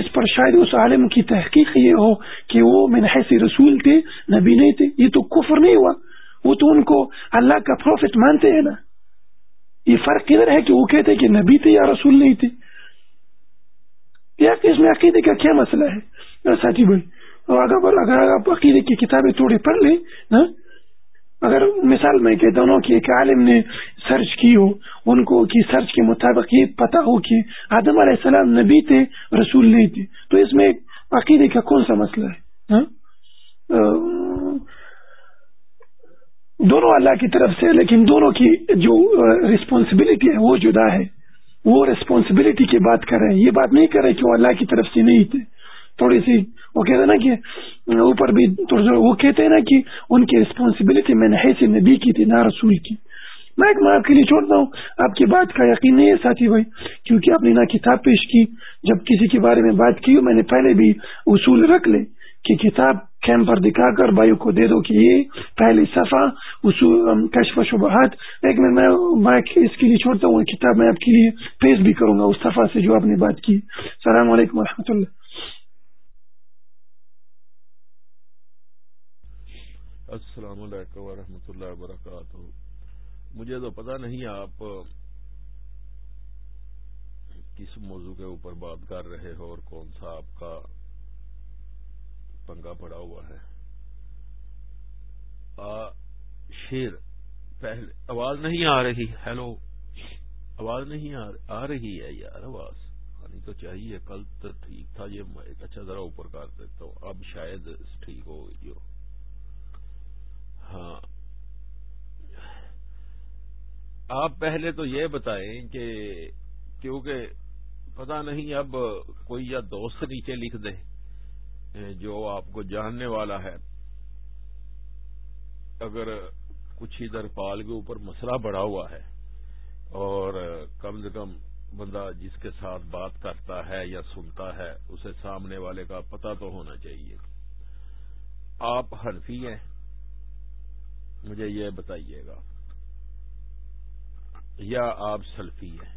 اس پر شاید اس عالم کی تحقیق یہ ہو کہ وہ منحص رسول تھے نبی نہیں تھے یہ تو کفر نہیں ہوا وہ تو ان کو اللہ کا پروفٹ مانتے ہیں نا یہ فرق کدھر ہے کہ وہ کہتے کہ نبی تھے یا رسول نہیں تھے اس میں عقیدے کا کیا مسئلہ ہے ساتھی بھائی اور اگر آپ عقیدے کی کتابیں تھوڑی پڑھ لیں نا اگر مثال میں کہ دونوں کی ایک عالم نے سرچ کی ہو ان کو کی سرچ کے مطابق یہ پتا ہو کہ آدم علیہ السلام نبی تھے رسول نہیں تھے تو اس میں عقیدے کا کون سا مسئلہ ہے دونوں اللہ کی طرف سے لیکن دونوں کی جو رسپانسبلٹی ہے وہ جدا ہے وہ ریسپانسبلٹی کی بات کر رہے ہیں یہ بات نہیں کر رہے کہ وہ اللہ کی طرف سے نہیں تھے تھوڑی سی وہ کہتے ہیں نا کہ اوپر بھی وہ کہتے ہیں نا کہ ان کی ریسپانسبلٹی میں نے حیثیت نبی کی تھی نہ رسول کی میں ایک آپ کے لیے چھوڑتا ہوں آپ کی بات کا یقین نہیں ہے ساتھی بھائی کیونکہ آپ نے نہ کتاب پیش کی جب کسی کے بارے میں بات کی میں نے پہلے بھی اصول رکھ لے کتاب خم پر دکھا کر بایو کو دے دو کہ یہ پہلی کشف شبہات ایک منٹ میں اس کے لیے چھوڑتا ہوں کتاب میں آپ کے لیے پیش بھی کروں گا اس سفا سے جو آپ نے بات کی السلام علیکم و اللہ السلام علیکم و اللہ وبرکاتہ مجھے تو پتا نہیں آپ کس موضوع کے اوپر بات کر رہے ہو اور کون سا آپ کا پنگا پڑا ہوا ہے آ شیر پہلے آواز نہیں آ رہی ہیلو آواز نہیں آ رہی ہے یار آواز آنی تو چاہیے کل تو ٹھیک تھا یہ ایک اچھا ذرا اوپر کر دیتا ہوں اب شاید ٹھیک ہو گئی ہو ہاں آپ پہلے تو یہ بتائیں کہ کیونکہ پتا نہیں اب کوئی یا دوست نیچے لکھ دیں جو آپ کو جاننے والا ہے اگر کچھ ادھر پال کے اوپر مسئلہ بڑا ہوا ہے اور کم سے کم بندہ جس کے ساتھ بات کرتا ہے یا سنتا ہے اسے سامنے والے کا پتہ تو ہونا چاہیے آپ ہنفی ہیں مجھے یہ بتائیے گا یا آپ سلفی ہیں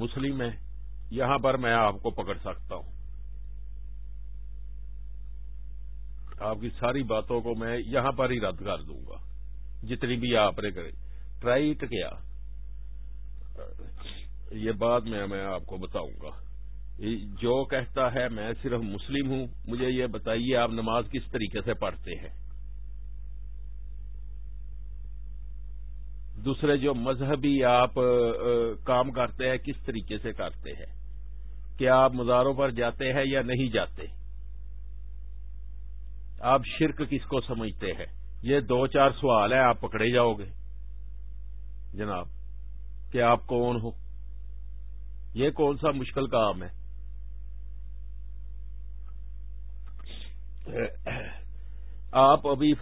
مسلم ہیں یہاں پر میں آپ کو پکڑ سکتا ہوں آپ کی ساری باتوں کو میں یہاں پر ہی رد کر دوں گا جتنی بھی آپ نے ٹرائی اٹ کیا یہ بات میں میں آپ کو بتاؤں گا جو کہتا ہے میں صرف مسلم ہوں مجھے یہ بتائیے آپ نماز کس طریقے سے پڑھتے ہیں دوسرے جو مذہبی آپ کام کرتے ہیں کس طریقے سے کرتے ہیں کیا آپ مزاروں پر جاتے ہیں یا نہیں جاتے ہیں آپ شرک کس کو سمجھتے ہیں یہ دو چار سوال ہیں آپ پکڑے جاؤ گے جناب کہ آپ کون ہو یہ کون سا مشکل کام ہے آپ ابھی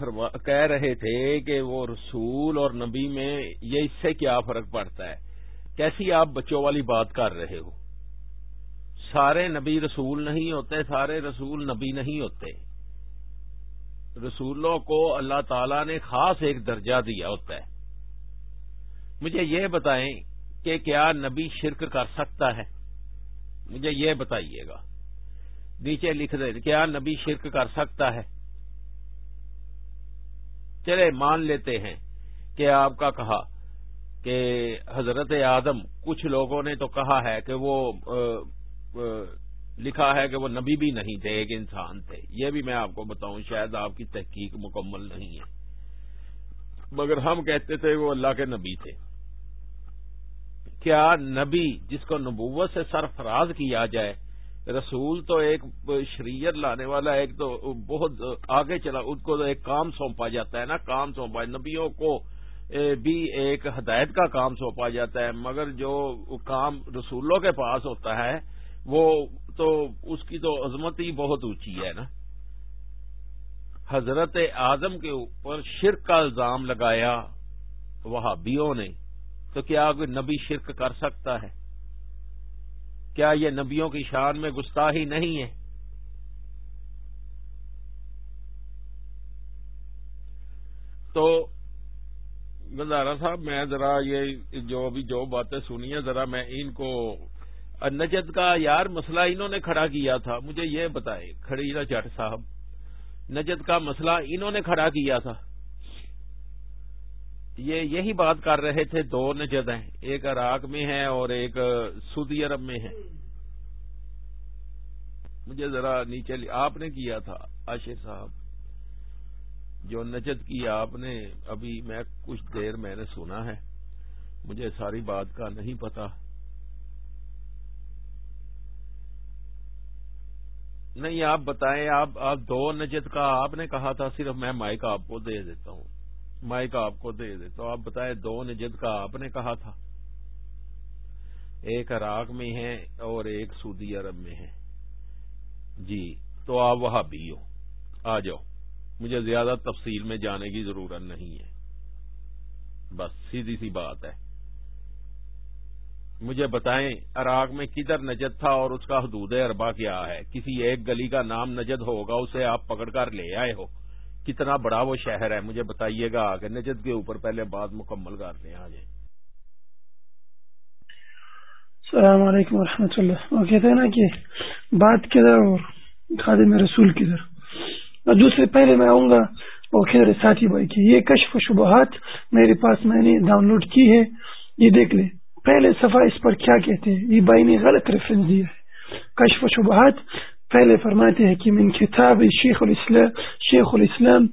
کہہ رہے تھے کہ وہ رسول اور نبی میں یہ اس سے کیا فرق پڑتا ہے کیسی آپ بچوں والی بات کر رہے ہو سارے نبی رسول نہیں ہوتے سارے رسول نبی نہیں ہوتے رسولوں کو اللہ تعالی نے خاص ایک درجہ دیا ہوتا ہے مجھے یہ بتائیں کہ کیا نبی شرک کر سکتا ہے مجھے یہ بتائیے گا نیچے لکھ دیں کیا نبی شرک کر سکتا ہے چلے مان لیتے ہیں کہ آپ کا کہا کہ حضرت آدم کچھ لوگوں نے تو کہا ہے کہ وہ لکھا ہے کہ وہ نبی بھی نہیں تھے ایک انسان تھے یہ بھی میں آپ کو بتاؤں شاید آپ کی تحقیق مکمل نہیں ہے مگر ہم کہتے تھے وہ اللہ کے نبی تھے کیا نبی جس کو نبوت سے سرفراز کیا جائے رسول تو ایک شریعت لانے والا ایک تو بہت آگے چلا ان کو تو ایک کام سونپا جاتا ہے نا کام سونپا ہے نبیوں کو بھی ایک ہدایت کا کام سونپا جاتا ہے مگر جو کام رسولوں کے پاس ہوتا ہے وہ تو اس کی تو عظمت ہی بہت اونچی ہے نا حضرت اعظم کے اوپر شرک کا الزام لگایا وہابیوں نے تو کیا کوئی نبی شرک کر سکتا ہے کیا یہ نبیوں کی شان میں گستا ہی نہیں ہے تو گزارا صاحب میں ذرا یہ جو ابھی جو باتیں سنی ہیں ذرا میں ان کو نجد کا یار مسئلہ انہوں نے کھڑا کیا تھا مجھے یہ بتائے کھڑیلا جٹ صاحب نجد کا مسئلہ انہوں نے کھڑا کیا تھا یہ یہی بات کر رہے تھے دو نجد ہیں ایک عراق میں ہے اور ایک سعودی عرب میں ہے مجھے ذرا نیچے لی... آپ نے کیا تھا آشر صاحب جو نجد کی آپ نے ابھی میں کچھ دیر میں نے سنا ہے مجھے ساری بات کا نہیں پتا نہیں آپ بتائیں آپ دو نجد کا آپ نے کہا تھا صرف میں مائک آپ کو دے دیتا ہوں مائک آپ کو دے دیتا ہوں آپ بتائیں دو نجد کا آپ نے کہا تھا ایک عراق میں ہے اور ایک سعودی عرب میں ہے جی تو آپ وہاں بھی ہو آ جاؤ مجھے زیادہ تفصیل میں جانے کی ضرورت نہیں ہے بس سیدھی سی بات ہے مجھے بتائیں عراق میں کدھر نجد تھا اور اس کا حدود اربا کیا ہے کسی ایک گلی کا نام نجد ہوگا اسے آپ پکڑ کر لے آئے ہو کتنا بڑا وہ شہر ہے مجھے بتائیے گا کہ نجد کے اوپر پہلے بات مکمل لیں آ جائیں السلام علیکم و نا اللہ بات کدھر اور خادم رسول کدھر اور دوسرے پہلے میں آؤں گا ساتھی بھائی کی یہ کشف شبہات میرے پاس میں نے ڈاؤن لوڈ کی ہے یہ دیکھ لیں پہلے صفحہ اس پر کیا کہتے ہیں یہ نے غلط ریفرنس دیا ہے کشف و شبہات پہلے فرماتے ہیں کہ من کتاب شیخ الاسلام شیخ الاسلام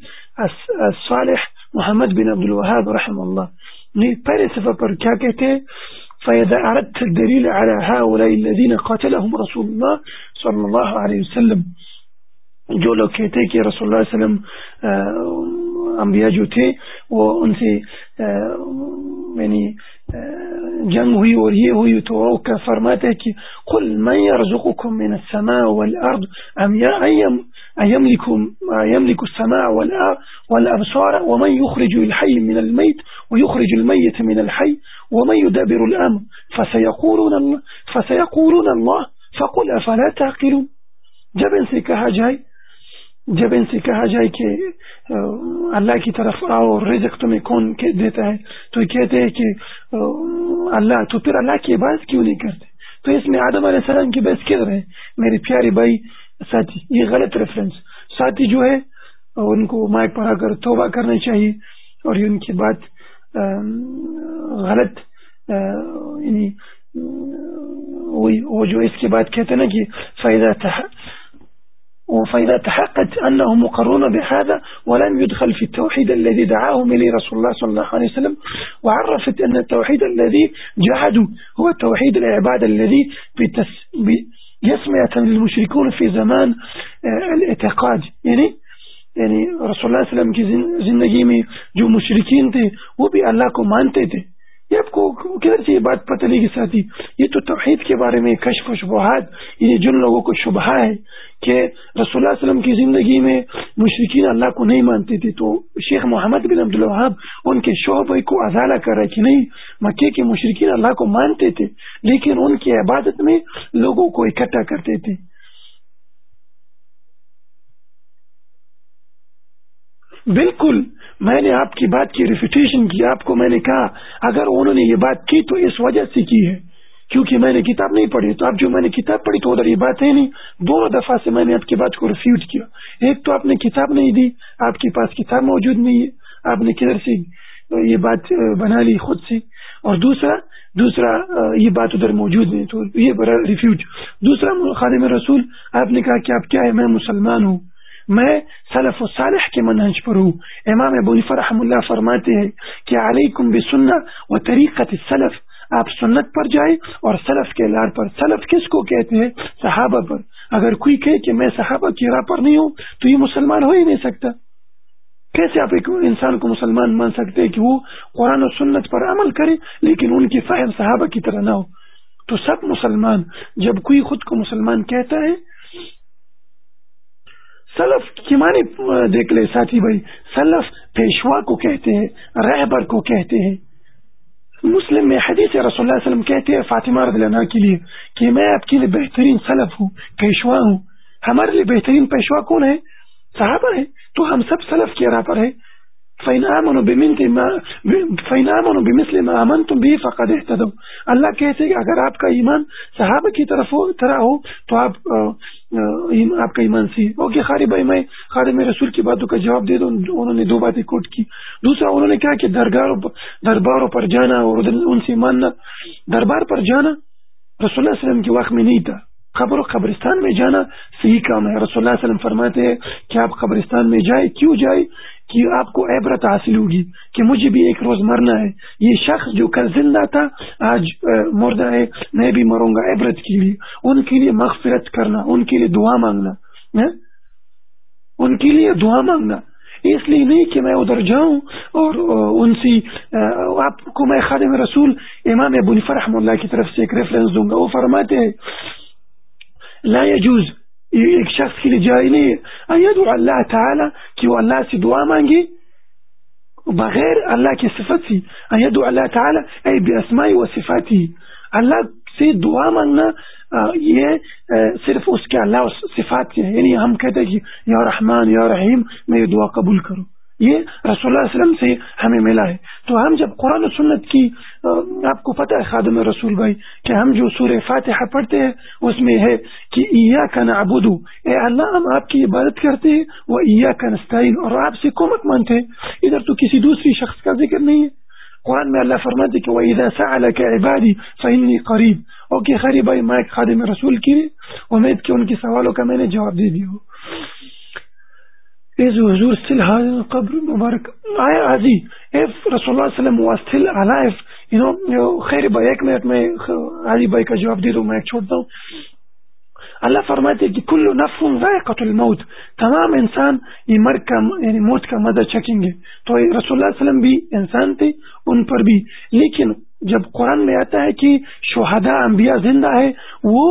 صالح محمد بن عبد الحمۃ اللہ پہلے صفحہ پر کیا کہتے ہیں الدليل على هؤلاء الذين قتلهم رسول الله صلى الله عليه وسلم جو لوگ کہتے کہ رسول اللہ علیہ وسلم انبیاء جو تھے وہ ان سے یعنی جنگ ہوئی اور یہ ہوئی تو وہ فرماتے کہ قل من يرزقكم من السماء والارض ام يملك السماء والابصار ومن يخرج الحي من الميت ويخرج الميت من الحي ومن يدبر الامر فسيقولون الله فسيقولون الله فقل افلا تعقلون جب ان سے کہا جائے جب ان سے کہا جائے کہ اللہ کی طرف آؤ رزق تمہیں کون دیتا ہے تو کہتے ہیں کہ اللہ تو پھر اللہ کی بات کیوں نہیں کرتے تو اس میں آدم علیہ السلام کی بحث میرے پیارے بھائی ساتھی یہ غلط ریفرنس ساتھی جو ہے ان کو مائک پڑھا کر توبہ کرنا چاہیے اور یہ ان کی بات غلط یعنی وہ جو اس کے بعد کہتے نا کہ فائدہ تھا فإذا تحقت أنه مقرون بهذا ولم يدخل في التوحيد الذي دعاهم إليه رسول الله صلى الله عليه وسلم وعرفت أن التوحيد الذي جعدوا هو التوحيد العبادة الذي بتس... ب... يسمع المشركون في زمان الاعتقاد يعني يعني رسول الله صلى الله عليه وسلم زندگی میں جو مشرکین تھے وہ بھی اللہ کو مانتے تھے یہ آپ کو بات پتہ نہیں ساتھی یہ تو توحید کے بارے میں کشف و شبہات یہ یعنی جن لوگوں کو شبہ ہے کہ رسول اللہ علیہ وسلم کی زندگی میں مشرقین اللہ کو نہیں مانتے تھے تو شیخ محمد بن عبد الحاب ان کے شعبے کو ازالہ کر کرا کہ نہیں مکے کے مشرقین اللہ کو مانتے تھے لیکن ان کی عبادت میں لوگوں کو اکٹھا کرتے تھے بالکل میں نے آپ کی بات کی ریفیٹیشن کی آپ کو میں نے کہا اگر انہوں نے یہ بات کی تو اس وجہ سے کی ہے کیونکہ میں نے کتاب نہیں پڑھی تو اب جو میں نے کتاب پڑھی تو ادھر یہ باتیں نہیں دونوں دفعہ سے میں نے آپ کی بات کو ریفیوٹ کیا ایک تو آپ نے کتاب نہیں دی آپ کے پاس کتاب موجود نہیں ہے آپ نے کدھر سے یہ بات بنا لی خود سے اور دوسرا دوسرا یہ بات ادھر موجود نہیں تو یہ ریفیوٹ دوسرا خادم رسول آپ نے کہا کہ آپ کیا ہے میں مسلمان ہوں میں سلف و صالح کے منہج پر ہوں امام ابو فرحم اللہ فرماتے ہیں کہ علیکم بھی سننا اور طریقہ سلف آپ سنت پر جائے اور سلف کے لار پر سلف کس کو کہتے ہیں صحابہ پر اگر کوئی کہے کہ میں صحابہ کی راہ پر نہیں ہوں تو یہ مسلمان ہو ہی نہیں سکتا کیسے آپ ایک انسان کو مسلمان مان سکتے ہیں کہ وہ قرآن و سنت پر عمل کرے لیکن ان کی فہم صحابہ کی طرح نہ ہو تو سب مسلمان جب کوئی خود کو مسلمان کہتا ہے سلف کی معنی دیکھ لے ساتھی بھائی سلف پیشوا کو کہتے ہیں رہبر کو کہتے ہیں مسلم میں حدیث رسول اللہ علیہ وسلم کہتے ہیں فاطمہ رضی اللہ کے لیے کہ میں آپ کے لیے بہترین سلف ہوں پیشوا ہوں ہمارے لیے بہترین پیشوا کون ہے صحابہ ہے تو ہم سب سلف کے راہ پر ہیں فیمل فیمل امن تم بھی فقر احتم اللہ کہتے کہ اگر آپ کا ایمان صحابہ کی طرف ہو طرح ہو تو آپ آپ کا ایمان سی اوکے خار خارب میں رسول کی باتوں کا جواب دے دو انہوں نے دو باتیں کوٹ کی دوسرا انہوں نے کہا کہ کیا درباروں پر جانا اور ان سے ماننا دربار پر جانا رسول اللہ علیہ وسلم کے وقت میں نہیں تھا قبر و قبرستان میں جانا صحیح کام ہے رسول اللہ علیہ وسلم فرماتے ہیں کہ آپ قبرستان میں جائیں کیوں جائے کہ آپ کو عبرت حاصل ہوگی کہ مجھے بھی ایک روز مرنا ہے یہ شخص جو کل زندہ تھا آج مردہ ہے میں بھی مروں گا عبرت کے لیے ان کے لیے مغفرت کرنا ان کے لیے دعا مانگنا ہاں؟ ان کے لیے دعا مانگنا اس لیے نہیں کہ میں ادھر جاؤں اور ان سے آپ کو میں خادم رسول امام ابو احمد اللہ کی طرف سے ایک ریفرنس دوں گا وہ فرماتے ہیں لا يجوز ایک شخص کے لیے نہیں اللہ تعالیٰ کی وہ اللہ سے دعا مانگی بغیر اللہ کی صفت سی دو اللہ تعالیٰ اے بے عصمائی و صفاتی اللہ سے دعا مانگنا یہ صرف اس کے اللہ صفاتی یعنی ہم کہتے کہ یور رحمان یور رحیم میں دعا قبول کروں یہ رسول اللہ علیہ وسلم سے ہمیں ملا ہے تو ہم جب قرآن و سنت کی آپ کو پتہ ہے خادم رسول بھائی کہ ہم جو سور فاتحہ پڑھتے ہیں اس میں ہے کہ اے اللہ ہم آپ کی عبادت کرتے ہیں وہ اور آپ سے کومت مانتے ہیں ادھر تو کسی دوسری شخص کا ذکر نہیں ہے قرآن میں اللہ فرما دی کہ قریب اوکے بھائی میں خادم رسول کی امید کہ ان کے سوالوں کا میں نے جواب دے دی خیر بھائی ایک منٹ میں آجی بھائی کا جواب دے دوں میں چھوڑتا ہوں اللہ فرماتے ہیں کہ کل نفس فرمائے الموت تمام انسان یہ مر کا یعنی موت کا مزہ چکیں گے تو رسول اللہ علیہ وسلم بھی انسان تھے ان پر بھی لیکن جب قرآن میں آتا ہے کہ شہداء انبیاء زندہ ہے وہ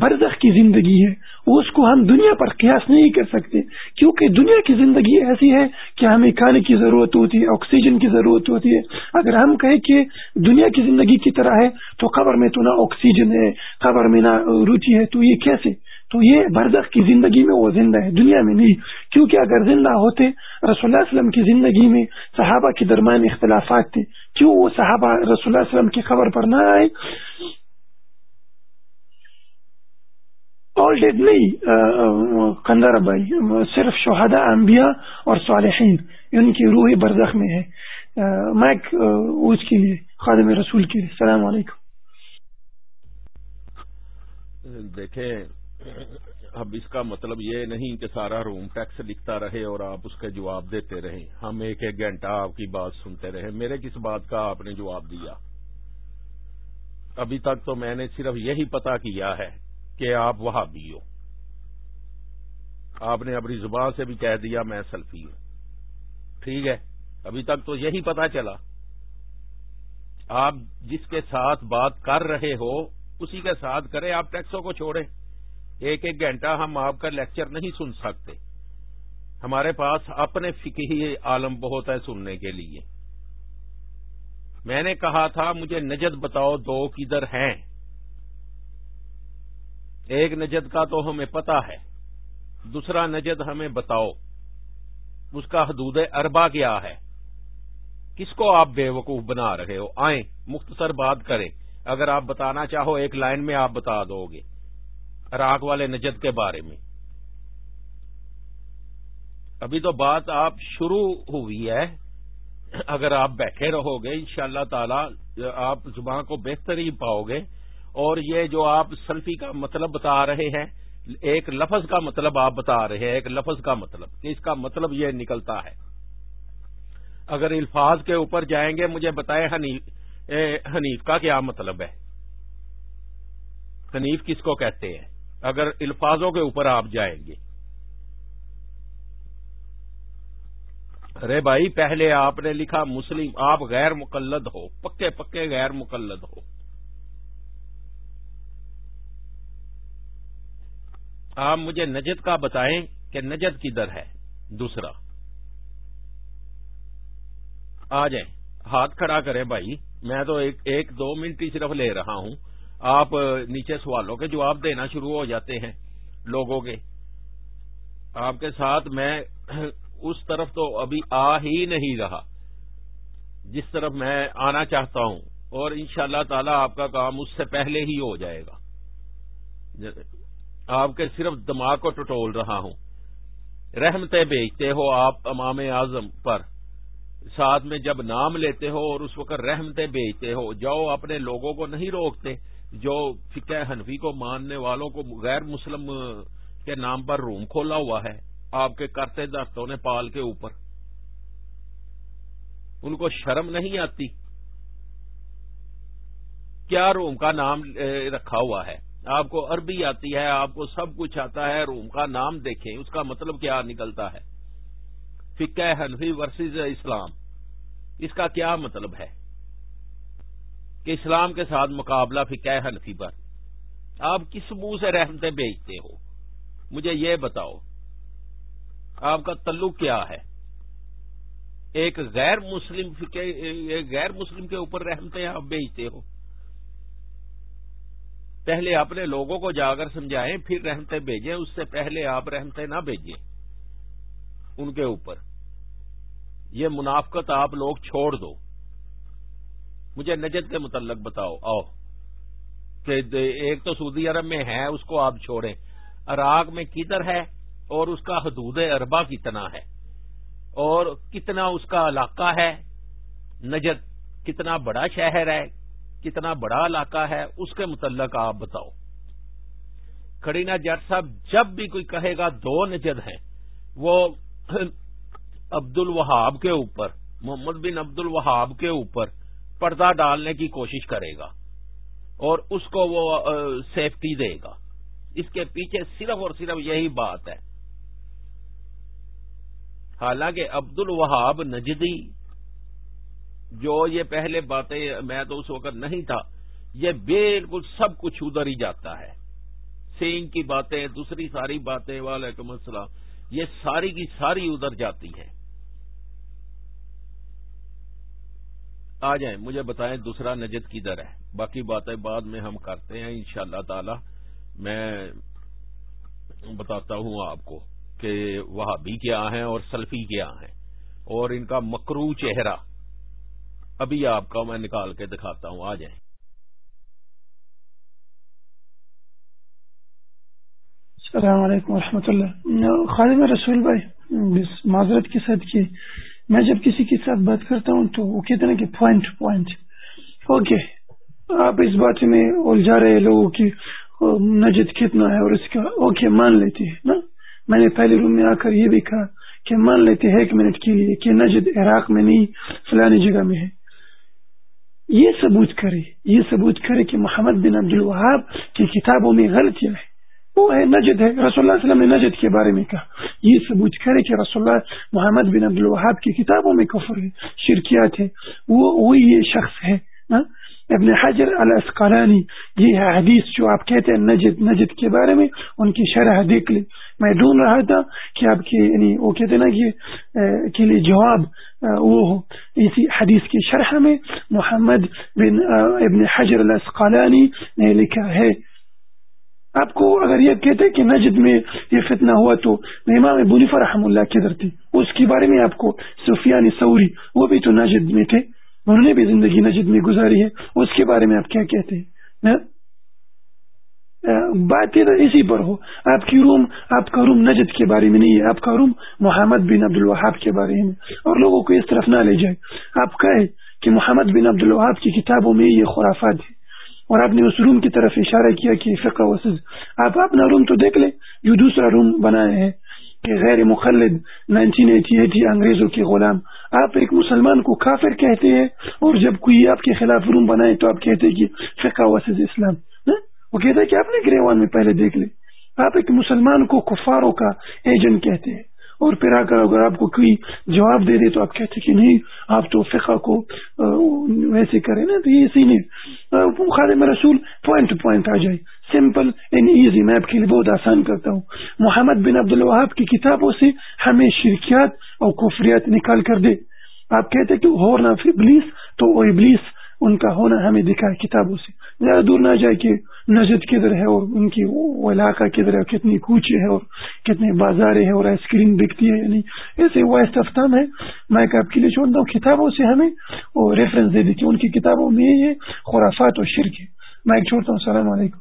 برزخ کی زندگی ہے اس کو ہم دنیا پر قیاس نہیں کر سکتے کیونکہ دنیا کی زندگی ایسی ہے کہ ہمیں کھانے کی ضرورت ہوتی ہے آکسیجن کی ضرورت ہوتی ہے اگر ہم کہیں کہ دنیا کی زندگی کی طرح ہے تو قبر میں تو نہ آکسیجن ہے قبر میں نہ روچی ہے تو یہ کیسے تو یہ برزخ کی زندگی میں وہ زندہ ہے دنیا میں نہیں کیونکہ اگر زندہ ہوتے رسول اللہ علیہ وسلم کی زندگی میں صحابہ کے درمیان اختلافات تھے کیوں وہ صحابہ رسول اللہ علیہ وسلم کی خبر پر نہ آئے ڈیڈ نہیں کندر بھائی صرف شہداء انبیاء اور صالحین ان کی روح برزخ میں ہے مائک اس کے لیے خادم رسول کے لیے السلام علیکم دیکھیں اب اس کا مطلب یہ نہیں کہ سارا روم ٹیکس لکھتا رہے اور آپ اس کے جواب دیتے رہیں ہم ایک ایک گھنٹہ آپ کی بات سنتے رہے میرے کس بات کا آپ نے جواب دیا ابھی تک تو میں نے صرف یہی پتا کیا ہے کہ آپ وہاں بھی ہو آپ نے اپنی زبان سے بھی کہہ دیا میں سلفی ہوں ٹھیک ہے ابھی تک تو یہی پتا چلا آپ جس کے ساتھ بات کر رہے ہو اسی کے ساتھ کرے آپ ٹیکسوں کو چھوڑیں ایک ایک گھنٹہ ہم آپ کا لیکچر نہیں سن سکتے ہمارے پاس اپنے فکی عالم بہت ہے سننے کے لیے میں نے کہا تھا مجھے نجد بتاؤ دو کدھر ہیں ایک نجد کا تو ہمیں پتا ہے دوسرا نجد ہمیں بتاؤ اس کا حدود اربا کیا ہے کس کو آپ بے وقوف بنا رہے ہو آئیں مختصر بات کریں اگر آپ بتانا چاہو ایک لائن میں آپ بتا دو گے راگ والے نجد کے بارے میں ابھی تو بات آپ شروع ہوئی ہے اگر آپ بیٹھے رہو گے ان شاء اللہ تعالی آپ زبان کو بہتر ہی پاؤ گے اور یہ جو آپ سلفی کا مطلب بتا رہے ہیں ایک لفظ کا مطلب آپ بتا رہے ہیں ایک لفظ کا مطلب اس کا مطلب یہ نکلتا ہے اگر الفاظ کے اوپر جائیں گے مجھے بتائے حنیف کا کیا مطلب ہے حنیف کس کو کہتے ہیں اگر الفاظوں کے اوپر آپ جائیں گے ارے بھائی پہلے آپ نے لکھا مسلم آپ غیر مقلد ہو پکے پکے غیر مقلد ہو آپ مجھے نجد کا بتائیں کہ نجد کی در ہے دوسرا آ جائیں ہاتھ کھڑا کریں بھائی میں تو ایک دو منٹ ہی صرف لے رہا ہوں آپ نیچے سوالوں کے جواب دینا شروع ہو جاتے ہیں لوگوں کے آپ کے ساتھ میں اس طرف تو ابھی آ ہی نہیں رہا جس طرف میں آنا چاہتا ہوں اور ان شاء اللہ تعالی آپ کا کام اس سے پہلے ہی ہو جائے گا آپ کے صرف دماغ کو ٹٹول رہا ہوں رحمتیں بیچتے ہو آپ امام اعظم پر ساتھ میں جب نام لیتے ہو اور اس وقت رحمتیں بیچتے ہو جاؤ اپنے لوگوں کو نہیں روکتے جو فکہ حنفی کو ماننے والوں کو غیر مسلم کے نام پر روم کھولا ہوا ہے آپ کے کرتے درختوں نے پال کے اوپر ان کو شرم نہیں آتی کیا روم کا نام رکھا ہوا ہے آپ کو عربی آتی ہے آپ کو سب کچھ آتا ہے روم کا نام دیکھیں اس کا مطلب کیا نکلتا ہے فکہ حنفی ورسز اسلام اس کا کیا مطلب ہے کہ اسلام کے ساتھ مقابلہ پکے حنفی پر آپ کس منہ سے رحمتیں بیچتے ہو مجھے یہ بتاؤ آپ کا تعلق کیا ہے ایک غیر مسلم غیر مسلم کے اوپر رحمتیں آپ بیچتے ہو پہلے اپنے لوگوں کو جا کر سمجھائیں پھر رحمتیں بھیجیں اس سے پہلے آپ رحمتیں نہ بھیجیں ان کے اوپر یہ منافقت آپ لوگ چھوڑ دو مجھے نجد کے متعلق بتاؤ آؤ ایک تو سعودی عرب میں ہے اس کو آپ چھوڑیں عراق میں کدھر ہے اور اس کا حدود اربا کتنا ہے اور کتنا اس کا علاقہ ہے نجد کتنا بڑا شہر ہے کتنا بڑا علاقہ ہے اس کے متعلق آپ بتاؤ کڑینا جٹ صاحب جب بھی کوئی کہے گا دو نجد ہیں وہ عبد الوہاب کے اوپر محمد بن عبد الوہاب کے اوپر پردہ ڈالنے کی کوشش کرے گا اور اس کو وہ سیفٹی دے گا اس کے پیچھے صرف اور صرف یہی بات ہے حالانکہ عبد الوہاب نجدی جو یہ پہلے باتیں میں تو اس وقت نہیں تھا یہ بالکل سب کچھ ادھر ہی جاتا ہے سینگ کی باتیں دوسری ساری باتیں یہ ساری کی ساری ادھر جاتی ہے آ جائیں مجھے بتائیں دوسرا نجد کدھر ہے باقی باتیں بعد میں ہم کرتے ہیں ان شاء اللہ تعالی میں بتاتا ہوں آپ کو کہ وہاں بھی کیا ہیں اور سلفی کیا ہیں اور ان کا مکرو چہرہ ابھی آپ کا میں نکال کے دکھاتا ہوں آ جائیں السلام علیکم و رحمۃ اللہ میں رسول بھائی معذرت کی کی میں جب کسی کے ساتھ بات کرتا ہوں تو وہ کہتے ہیں کہ پوائنٹ پوائنٹ اوکے آپ اس بات میں الجھا رہے لوگوں کی نجد کتنا ہے اور اس کا اوکے مان لیتے ہیں نا میں نے پہلے روم میں آ کر یہ بھی کہا کہ مان لیتے ہیں ایک منٹ کے لیے کہ نجد عراق میں نہیں فلانی جگہ میں ہے یہ ثبوت کرے یہ ثبوت کرے کہ محمد بن عبد الوہاب کی کتابوں میں غلطیاں ہیں وہ ہے نجد ہے رسول اللہ علیہ وسلم نے نجد کے بارے میں کہا یہ ثبوت کرے کہ رسول اللہ محمد بن کی کتابوں میں کفر ہے شرکیات ہے ہے وہ یہ شخص ہاں؟ ابن حجر الاسقلانی یہ ہے حدیث جو آپ کہتے ہیں نجد نجد کے بارے میں ان کی شرح دیکھ لی میں ڈھونڈ رہا تھا کہ آپ کے یعنی وہ کہتے نا کہ کے لیے جواب وہ ہو اسی حدیث کی شرح میں محمد بن ابن حجر الاسقلانی نے لکھا ہے آپ کو اگر یہ کہتے کہ نجد میں یہ فتنہ ہوا تو امام بنیفا رحم اللہ تھے اس کے بارے میں آپ کو سفیان سوری وہ بھی تو نجد میں تھے انہوں نے بھی زندگی نجد میں گزاری ہے اس کے بارے میں آپ کیا کہتے ہیں بات یہ اسی پر ہو آپ کی روم آپ کا روم نجد کے بارے میں نہیں ہے آپ کا روم محمد بن عبد الوہاب کے بارے میں اور لوگوں کو اس طرف نہ لے جائے آپ کہ محمد بن عبد الوہاب کی کتابوں میں یہ خرافات ہیں اور آپ نے اس روم کی طرف اشارہ کیا کہ فقہ وسز آپ اپنا روم تو دیکھ لیں جو دوسرا روم بنایا ہے کہ غیر مخلد 1988 انگریزوں کے غلام آپ ایک مسلمان کو کافر کہتے ہیں اور جب کوئی آپ کے خلاف روم بنائے تو آپ کہتے کہ فقہ وسز اسلام ہاں؟ وہ کہتا ہے کہ آپ نے گریوان میں پہلے دیکھ لے آپ ایک مسلمان کو کفاروں کا ایجنٹ کہتے ہیں اور پھر آ کر اگر آپ کو کوئی جواب دے دے تو آپ کہتے کہ نہیں آپ تو فقہ کو ویسے کریں نا تو یہ اسی کرے نہ رسول پوائنٹ ٹو پوائنٹ آ جائے سمپل اینڈ ایزی میں آپ کے لیے بہت آسان کرتا ہوں محمد بن عبد الوہاب کی کتابوں سے ہمیں شرکیات اور کفریات نکال کر دے آپ کہتے کہ ہو نہ ابلیس تو وہ ابلیس ان کا ہونا ہمیں دکھا کتابوں سے زیادہ دور نہ جائے کہ نجد کدھر ہے اور ان کی وہ علاقہ کدھر ہے کتنی کوچے ہے اور کتنے بازار ہیں اور آئس کریم بکتی ہے یعنی ایسے ہے میں آپ کے لیے چھوڑتا ہوں کتابوں سے ہمیں اور ریفرنس دے دیتی ہوں ان کی کتابوں میں یہ خرافات اور شرک ہے میں چھوڑتا ہوں السلام علیکم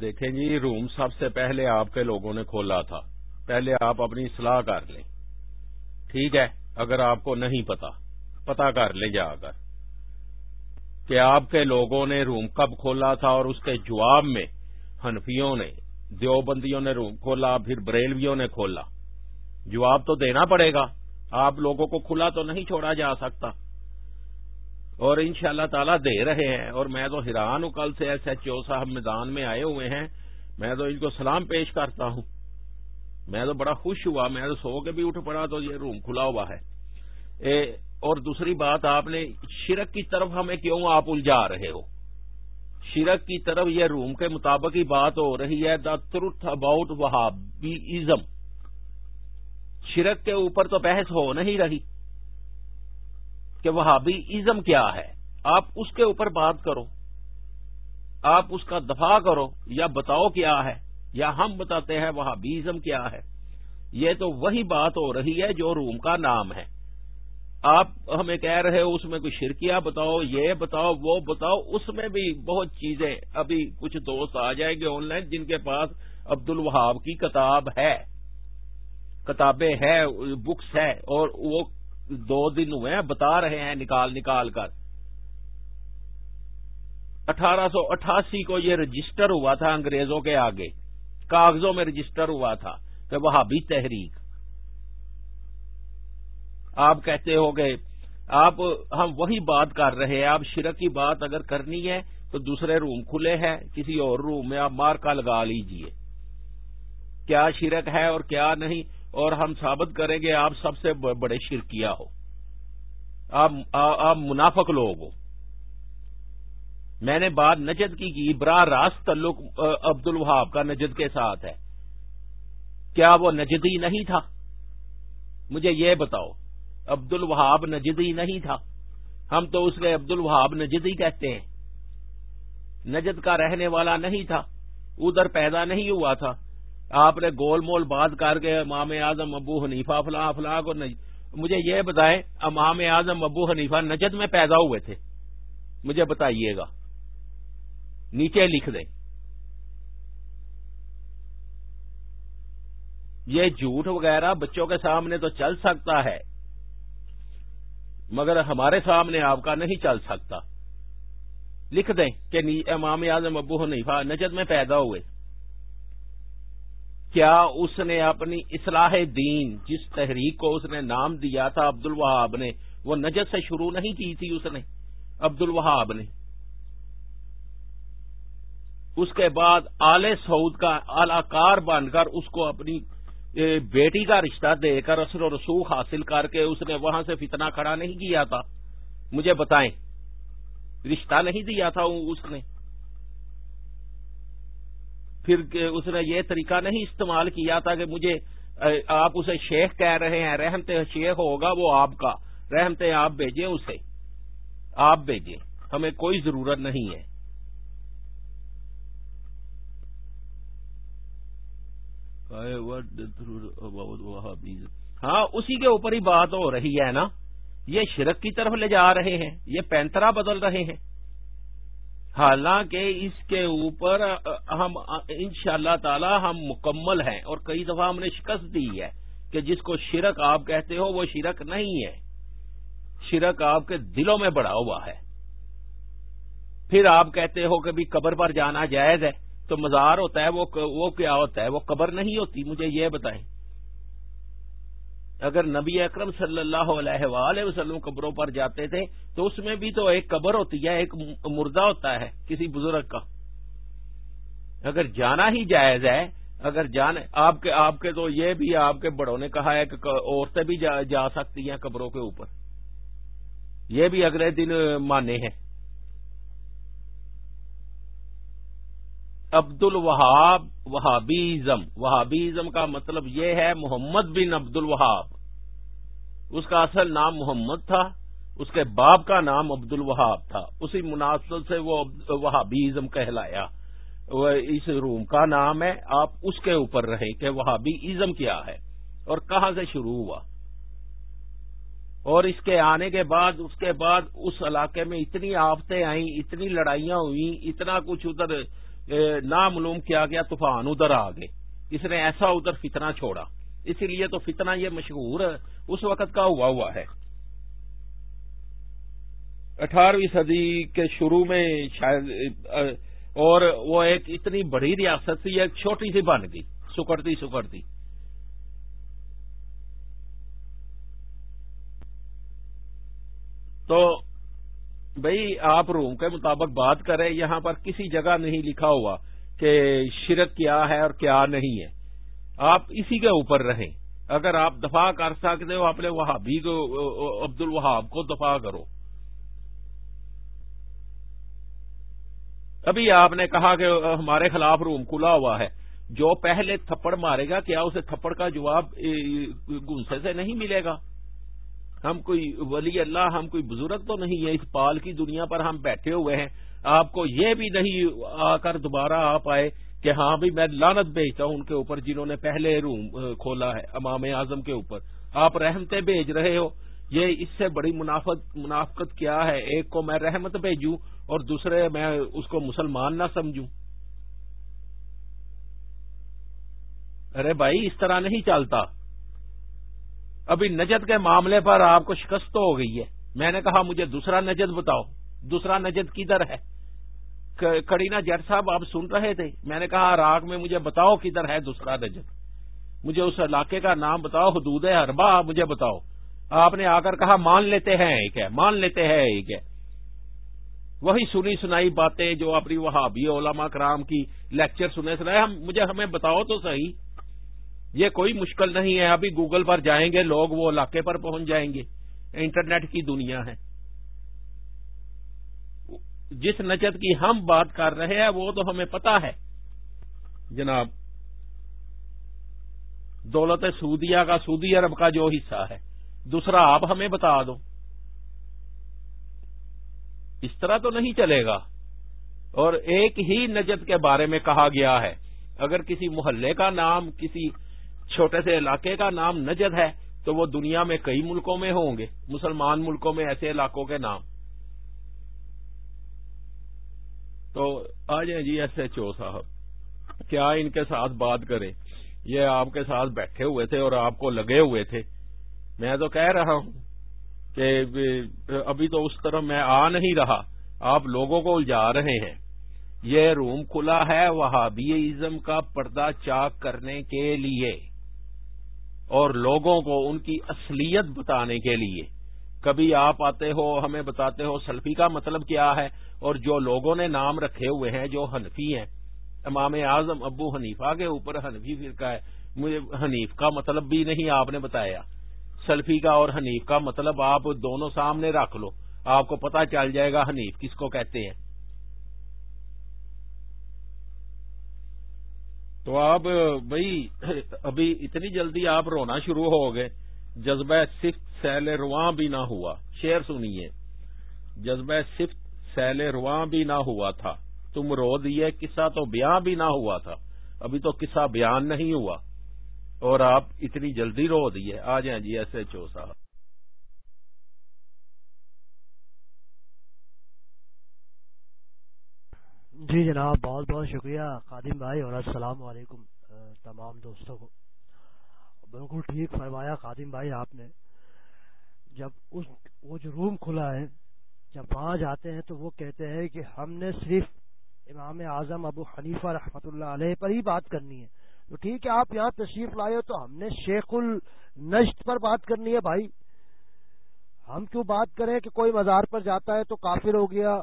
دیکھیں جی روم سب سے پہلے آپ کے لوگوں نے کھولا تھا پہلے آپ اپنی سلاح لیں ٹھیک ہے اگر آپ کو نہیں پتا پتا کر لے جا کر آپ کے لوگوں نے روم کب کھولا تھا اور اس کے جواب میں ہنفیوں نے دیوبندیوں نے روم کھولا پھر بریلویوں نے کھولا جواب تو دینا پڑے گا آپ لوگوں کو کھلا تو نہیں چھوڑا جا سکتا اور ان شاء اللہ تعالی دے رہے ہیں اور میں تو حیران ہوں کل سے ایس ایچ او صاحب میدان میں آئے ہوئے ہیں میں تو ان کو سلام پیش کرتا ہوں میں تو بڑا خوش ہوا میں تو سو کے بھی اٹھ پڑا تو یہ روم کھلا ہوا ہے اور دوسری بات آپ نے شرک کی طرف ہمیں کیوں آپ الجا رہے ہو شرک کی طرف یہ روم کے مطابق ہی بات ہو رہی ہے دا ٹروت اباؤٹ وہابی ازم شرک کے اوپر تو بحث ہو نہیں رہی کہ وہابی ازم کیا ہے آپ اس کے اوپر بات کرو آپ اس کا دفاع کرو یا بتاؤ کیا ہے یا ہم بتاتے ہیں وہابی ازم کیا ہے یہ تو وہی بات ہو رہی ہے جو روم کا نام ہے آپ ہمیں کہہ رہے ہو اس میں کوئی شرکیاں بتاؤ یہ بتاؤ وہ بتاؤ اس میں بھی بہت چیزیں ابھی کچھ دوست آ جائیں گے آن لائن جن کے پاس عبد الوہاب کی کتاب ہے کتابیں ہیں بکس ہے اور وہ دو دن ہوئے ہیں بتا رہے ہیں نکال نکال کر اٹھارہ سو اٹھاسی کو یہ رجسٹر ہوا تھا انگریزوں کے آگے کاغذوں میں رجسٹر ہوا تھا کہ وہابی تحریک آپ کہتے ہو گئے آپ ہم وہی بات کر رہے ہیں آپ شرک کی بات اگر کرنی ہے تو دوسرے روم کھلے ہیں کسی اور روم میں آپ مارکا لگا لیجئے کیا شرک ہے اور کیا نہیں اور ہم ثابت کریں گے آپ سب سے بڑے شرکیہ ہو آپ آپ منافق لوگ ہو میں نے بات نجد کی کی برا راست تعلق عبد الوہاب کا نجد کے ساتھ ہے کیا وہ نجدی نہیں تھا مجھے یہ بتاؤ عبد الوہاب نجدی نہیں تھا ہم تو اس لیے عبد الوہاب نجدی کہتے ہیں نجد کا رہنے والا نہیں تھا ادھر پیدا نہیں ہوا تھا آپ نے گول مول بات کر کے امام اعظم ابو حنیفہ فلاں فلاں کو نج... مجھے یہ بتائیں امام اعظم ابو حنیفہ نجد میں پیدا ہوئے تھے مجھے بتائیے گا نیچے لکھ دیں یہ جھوٹ وغیرہ بچوں کے سامنے تو چل سکتا ہے مگر ہمارے سامنے آپ کا نہیں چل سکتا لکھ دیں کہ امام اعظم ابو حنیفہ نجد میں پیدا ہوئے کیا اس نے اپنی اصلاح دین جس تحریک کو اس نے نام دیا تھا عبد الوہاب نے وہ نجد سے شروع نہیں کی تھی اس نے عبد الوہاب نے اس کے بعد آل سعود کا اعلی کار باندھ کر اس کو اپنی بیٹی کا رشتہ دے کر اثر و رسوخ حاصل کر کے اس نے وہاں سے فتنہ کھڑا نہیں کیا تھا مجھے بتائیں رشتہ نہیں دیا تھا اس نے پھر اس نے یہ طریقہ نہیں استعمال کیا تھا کہ مجھے آپ اسے شیخ کہہ رہے ہیں رحمت شیخ ہوگا وہ آپ کا رحمت آپ بھیجیں اسے آپ بھیجیں ہمیں کوئی ضرورت نہیں ہے ہاں اسی کے اوپر ہی بات ہو رہی ہے نا یہ شرک کی طرف لے جا رہے ہیں یہ پینترا بدل رہے ہیں حالانکہ اس کے اوپر ہم ان شاء اللہ تعالی ہم مکمل ہیں اور کئی دفعہ ہم نے شکست دی ہے کہ جس کو شرک آپ کہتے ہو وہ شرک نہیں ہے شرک آپ کے دلوں میں بڑا ہوا ہے پھر آپ کہتے ہو کہ بھی قبر پر جانا جائز ہے تو مزار ہوتا ہے وہ کیا ہوتا ہے وہ قبر نہیں ہوتی مجھے یہ بتائیں اگر نبی اکرم صلی اللہ علیہ وآلہ وسلم قبروں پر جاتے تھے تو اس میں بھی تو ایک قبر ہوتی ہے ایک مردہ ہوتا ہے کسی بزرگ کا اگر جانا ہی جائز ہے اگر جانے آپ کے آپ کے تو یہ بھی آپ کے بڑوں نے کہا ہے کہ عورتیں بھی جا, جا سکتی ہیں قبروں کے اوپر یہ بھی اگلے دن مانے ہیں عبد الوہاب وہابیزم وہابیزم کا مطلب یہ ہے محمد بن عبد الوہاب اس کا اصل نام محمد تھا اس کے باپ کا نام عبد الوہاب تھا اسی مناسب سے وہ وہابیزم کہلایا وہ اس روم کا نام ہے آپ اس کے اوپر رہیں کہ وہابی ازم کیا ہے اور کہاں سے شروع ہوا اور اس کے آنے کے بعد اس کے بعد اس علاقے میں اتنی آفتیں آئیں اتنی لڑائیاں ہوئیں اتنا کچھ ادھر نامعلوم کیا گیا طوفان ادھر آ گئے اس نے ایسا ادھر فتنہ چھوڑا اسی لیے تو فتنہ یہ مشہور اس وقت کا ہوا ہوا ہے اٹھارہویں صدی کے شروع میں شاید اور وہ ایک اتنی بڑی ریاست تھی ایک چھوٹی سی بن گئی سکڑتی سکڑتی تو بھائی آپ روم کے مطابق بات کریں یہاں پر کسی جگہ نہیں لکھا ہوا کہ شرک کیا ہے اور کیا نہیں ہے آپ اسی کے اوپر رہیں اگر آپ دفاع کر سکتے ہو اپنے وہابی کو عبد الوہاب کو دفاع کرو ابھی آپ نے کہا کہ ہمارے خلاف روم کھلا ہوا ہے جو پہلے تھپڑ مارے گا کیا اسے تھپڑ کا جواب گنسے سے نہیں ملے گا ہم کوئی ولی اللہ ہم کوئی بزرگ تو نہیں ہے اس پال کی دنیا پر ہم بیٹھے ہوئے ہیں آپ کو یہ بھی نہیں آ کر دوبارہ آپ آئے کہ ہاں بھی میں لانت بھیجتا ہوں ان کے اوپر جنہوں نے پہلے روم کھولا ہے امام اعظم کے اوپر آپ رحمتیں بھیج رہے ہو یہ اس سے بڑی منافقت کیا ہے ایک کو میں رحمت بھیجوں اور دوسرے میں اس کو مسلمان نہ سمجھوں ارے بھائی اس طرح نہیں چلتا ابھی نجد کے معاملے پر آپ کو شکست ہو گئی ہے میں نے کہا مجھے دوسرا نجد بتاؤ دوسرا نجد کدھر ہے کرینا جٹ صاحب آپ سن رہے تھے میں نے کہا راگ میں مجھے بتاؤ کدھر ہے دوسرا نجد مجھے اس علاقے کا نام بتاؤ حدود اربا مجھے بتاؤ آپ نے آ کر کہا مان لیتے ہیں ایک ہے مان لیتے ہیں ایک ہے وہی سنی سنائی باتیں جو اپنی وہابی علماء کرام کی لیکچر سنے سنائے ہم مجھے ہمیں بتاؤ تو صحیح یہ کوئی مشکل نہیں ہے ابھی گوگل پر جائیں گے لوگ وہ علاقے پر پہنچ جائیں گے انٹرنیٹ کی دنیا ہے جس نچت کی ہم بات کر رہے ہیں وہ تو ہمیں پتا ہے جناب دولت سعودیا کا سعودی عرب کا جو حصہ ہے دوسرا آپ ہمیں بتا دو اس طرح تو نہیں چلے گا اور ایک ہی نجد کے بارے میں کہا گیا ہے اگر کسی محلے کا نام کسی چھوٹے سے علاقے کا نام نجد ہے تو وہ دنیا میں کئی ملکوں میں ہوں گے مسلمان ملکوں میں ایسے علاقوں کے نام تو آ جائیں جی ایس ایچ او صاحب کیا ان کے ساتھ بات کریں یہ آپ کے ساتھ بیٹھے ہوئے تھے اور آپ کو لگے ہوئے تھے میں تو کہہ رہا ہوں کہ ابھی تو اس طرح میں آ نہیں رہا آپ لوگوں کو الجا رہے ہیں یہ روم کھلا ہے وہاں بیزم کا پردہ چاک کرنے کے لیے اور لوگوں کو ان کی اصلیت بتانے کے لیے کبھی آپ آتے ہو ہمیں بتاتے ہو سلفی کا مطلب کیا ہے اور جو لوگوں نے نام رکھے ہوئے ہیں جو حنفی ہیں امام اعظم ابو حنیفہ کے اوپر حنفی فرقہ ہے مجھے حنیف کا مطلب بھی نہیں آپ نے بتایا سلفی کا اور حنیف کا مطلب آپ دونوں سامنے رکھ لو آپ کو پتا چل جائے گا حنیف کس کو کہتے ہیں تو آپ بھائی ابھی اتنی جلدی آپ رونا شروع ہو گئے جذبہ صفت سیل رواں بھی نہ ہوا شعر سنیے جذبہ صفت سیل رواں بھی نہ ہوا تھا تم رو دیے قصہ تو بیاں بھی نہ ہوا تھا ابھی تو قصہ بیان نہیں ہوا اور آپ اتنی جلدی رو دیے آ جائیں جی ایس ایچ او صاحب جی جناب بہت بہت شکریہ قادم بھائی اور السلام علیکم تمام دوستوں کو بالکل ٹھیک فرمایا قادم بھائی آپ نے جب اس وہ جو روم کھلا ہے جب وہاں جاتے ہیں تو وہ کہتے ہیں کہ ہم نے صرف امام اعظم ابو حنیفہ رحمۃ اللہ علیہ پر ہی بات کرنی ہے تو ٹھیک ہے آپ یہاں تشریف لائے ہو تو ہم نے شیخ النشت پر بات کرنی ہے بھائی ہم کیوں بات کریں کہ کوئی مزار پر جاتا ہے تو کافر ہو گیا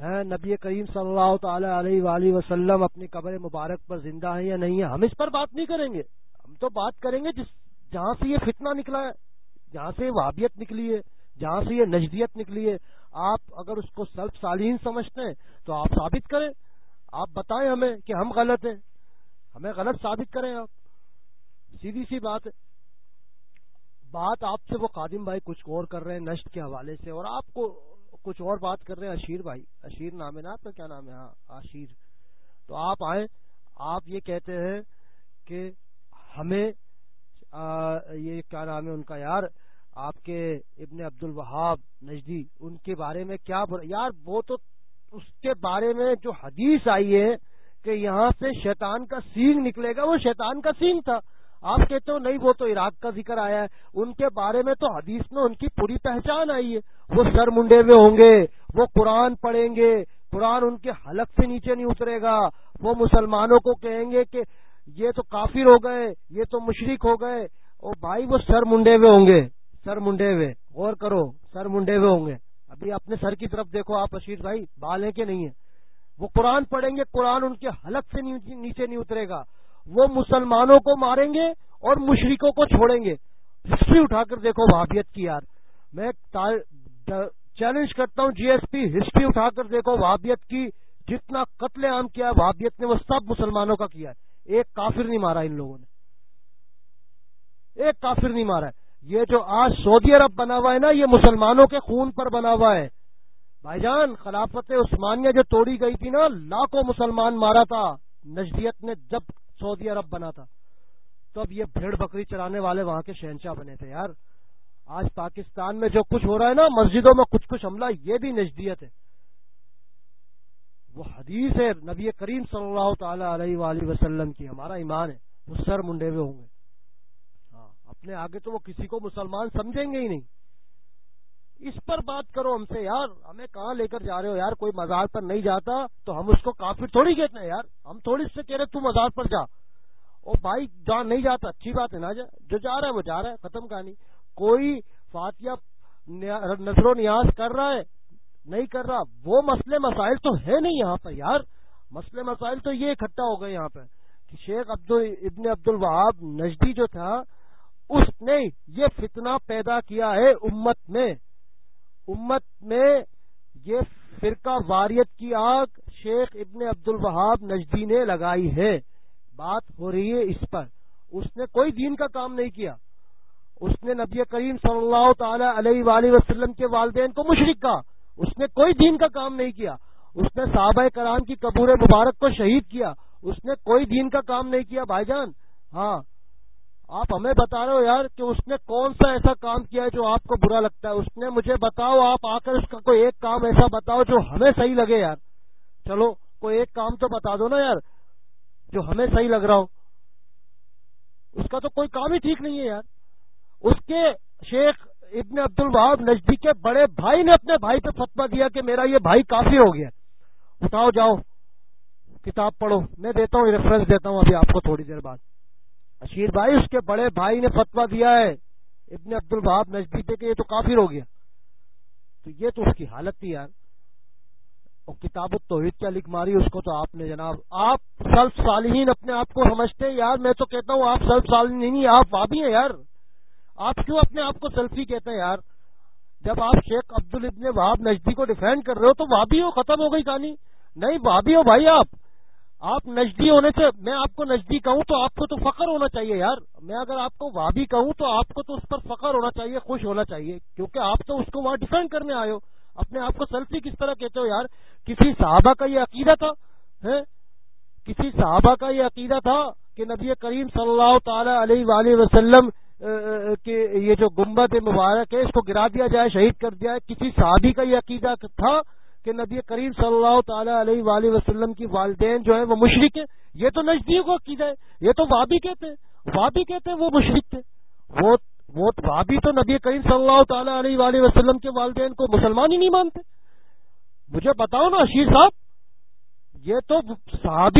ہے نبی کریم صلی اللہ تعالی علیہ وآلہ وسلم اپنی قبر مبارک پر زندہ ہیں یا نہیں ہے ہم اس پر بات نہیں کریں گے ہم تو بات کریں گے جس جہاں سے یہ فتنہ نکلا ہے جہاں سے یہ وابیت نکلی ہے جہاں سے یہ نجدیت نکلی ہے آپ اگر اس کو سلف سالین سمجھتے ہیں تو آپ ثابت کریں آپ بتائیں ہمیں کہ ہم غلط ہیں ہمیں غلط ثابت کریں آپ سیدھی سی بات ہے بات آپ سے وہ قادم بھائی کچھ اور کر رہے ہیں نشٹ کے حوالے سے اور آپ کو کچھ اور بات کر رہے ہیں اشیر بھائی اشیر نام ہے نا آپ کا کیا نام ہے آشیر ہاں، تو آپ آئیں آپ یہ کہتے ہیں کہ ہمیں یہ کیا نام ہے ان کا یار آپ کے ابن عبد الوہاب نجدی ان کے بارے میں کیا بر... یار وہ تو اس کے بارے میں جو حدیث آئی ہے کہ یہاں سے شیطان کا سینگ نکلے گا وہ شیطان کا سینگ تھا آپ کہتے ہو نہیں وہ تو عراق کا ذکر آیا ہے ان کے بارے میں تو حدیث میں ان کی پوری پہچان آئی ہے وہ سر منڈے میں ہوں گے وہ قرآن پڑھیں گے قرآن ان کے حلق سے نیچے نہیں اترے گا وہ مسلمانوں کو کہیں گے کہ یہ تو کافر ہو گئے یہ تو مشرق ہو گئے اور بھائی وہ سر منڈے ہوئے ہوں گے سر منڈے ہوئے اور کرو سر منڈے ہوئے ہوں گے ابھی اپنے سر کی طرف دیکھو آپ اشیر بھائی بال ہیں کہ نہیں ہے وہ قرآن پڑھیں گے قرآن ان کے حلق سے نیچے نہیں اترے گا وہ مسلمانوں کو ماریں گے اور مشرکوں کو چھوڑیں گے ہسٹری اٹھا کر دیکھو وابیت کی یار میں چیلنج کرتا ہوں جی ایس پی ہسٹری اٹھا کر دیکھو وہابیت کی جتنا قتل عام کیا وابیت نے وہ سب مسلمانوں کا کیا ہے ایک کافر نہیں مارا ان لوگوں نے ایک کافر نہیں مارا یہ جو آج سعودی عرب بنا ہوا ہے نا یہ مسلمانوں کے خون پر بنا ہوا ہے بھائی جان خلافت عثمانیہ جو توڑی گئی تھی نا لاکھوں مسلمان مارا تھا نجدیت نے جب سعودی عرب بنا تھا تو اب یہ بھیڑ بکری چلانے والے وہاں کے شہنشاہ بنے تھے یار آج پاکستان میں جو کچھ ہو رہا ہے نا مسجدوں میں کچھ کچھ حملہ یہ بھی نجدیت ہے وہ حدیث ہے نبی کریم صلی اللہ تعالی علیہ وآلہ وسلم کی ہمارا ایمان ہے وہ سر منڈے ہوئے ہوں گے ہاں اپنے آگے تو وہ کسی کو مسلمان سمجھیں گے ہی نہیں اس پر بات کرو ہم سے یار ہمیں کہاں لے کر جا رہے ہو یار کوئی مزار پر نہیں جاتا تو ہم اس کو کافی تھوڑی کہتے ہیں یار ہم تھوڑی سے کہہ رہے تو مزار پر جا وہ بھائی جہاں نہیں جاتا اچھی بات ہے نا جا جو جا رہا ہے وہ جا رہا ہے ختم کہانی کوئی فاتیا نظر و نیاز کر رہا ہے نہیں کر رہا وہ مسئلے مسائل تو ہے نہیں یہاں پر یار مسئلے مسائل تو یہ اکٹھا ہو گئے یہاں پہ کہ شیخ عبد ابن عبد الوہاب نجدی جو تھا اس نے یہ فتنہ پیدا کیا ہے امت میں امت میں یہ فرقہ واریت کی آگ شیخ ابن عبد الوہاب نجدی نے لگائی ہے بات ہو رہی ہے اس پر اس نے کوئی دین کا کام نہیں کیا اس نے نبی کریم صلی اللہ تعالی علیہ وآلہ وسلم کے والدین کو مشرق کہا اس نے کوئی دین کا کام نہیں کیا اس نے صحابہ کرام کی قبور مبارک کو شہید کیا اس نے کوئی دین کا کام نہیں کیا بھائی جان ہاں آپ ہمیں بتا رہے ہو یار کہ اس نے کون سا ایسا کام کیا ہے جو آپ کو برا لگتا ہے اس نے مجھے بتاؤ آپ آ کر اس کا کوئی ایک کام ایسا بتاؤ جو ہمیں صحیح لگے یار چلو کوئی ایک کام تو بتا دو نا یار جو ہمیں صحیح لگ رہا ہو اس کا تو کوئی کام ہی ٹھیک نہیں ہے یار اس کے شیخ ابن عبد الباب نزدیک کے بڑے بھائی نے اپنے بھائی پہ فتوا دیا کہ میرا یہ بھائی کافی ہو گیا اٹھاؤ جاؤ کتاب پڑھو میں دیتا ہوں ریفرنس دیتا ہوں ابھی آپ کو تھوڑی دیر بعد اشیر بھائی اس کے بڑے بھائی نے فتوا دیا ہے ابن عبد البہاب نزدیک کہ یہ تو کافر ہو گیا تو یہ تو اس کی حالت تھی یار اور کتاب و کیا لکھ ماری اس کو تو آپ نے جناب آپ سلف صالحین اپنے آپ کو سمجھتے ہیں یار میں تو کہتا ہوں آپ سلف سالین آپ وابی ہیں یار آپ کیوں اپنے آپ کو سلفی کہتے ہیں یار جب آپ شیخ عبد عبدال ابن بہاب نزدیک ڈیفینڈ کر رہے ہو تو وابی ہو ختم ہو گئی کہانی نہیں وابی ہو بھائی آپ آپ نجدی ہونے سے میں آپ کو نجدی کہوں تو آپ کو تو فخر ہونا چاہیے یار میں اگر آپ کو وابی بھی کہوں تو آپ کو تو اس پر فخر ہونا چاہیے خوش ہونا چاہیے کیونکہ آپ تو اس کو وہاں ڈیفینڈ کرنے آئے ہو اپنے آپ کو سیلفی کس طرح کہتے ہو یار کسی صحابہ کا یہ عقیدہ تھا کسی صحابہ کا یہ عقیدہ تھا کہ نبی کریم صلی اللہ تعالی علیہ وآلہ وسلم کے یہ جو گمبد مبارک ہے اس کو گرا دیا جائے شہید کر دیا ہے کسی صحابی کا یہ عقیدہ تھا کہ نبی کریم صلی اللہ تعالیٰ علیہ وآلہ وسلم کی والدین جو ہے وہ مشرق ہیں یہ تو نزدیک کی جائے یہ تو وابی کہتے ہیں وابی کہتے ہیں وہ مشرق تھے وہ وہ وابی تو نبی کریم صلی اللہ تعالی علیہ وآلہ وسلم کے والدین کو مسلمان ہی نہیں مانتے مجھے بتاؤ نا اشیر صاحب یہ تو صحابی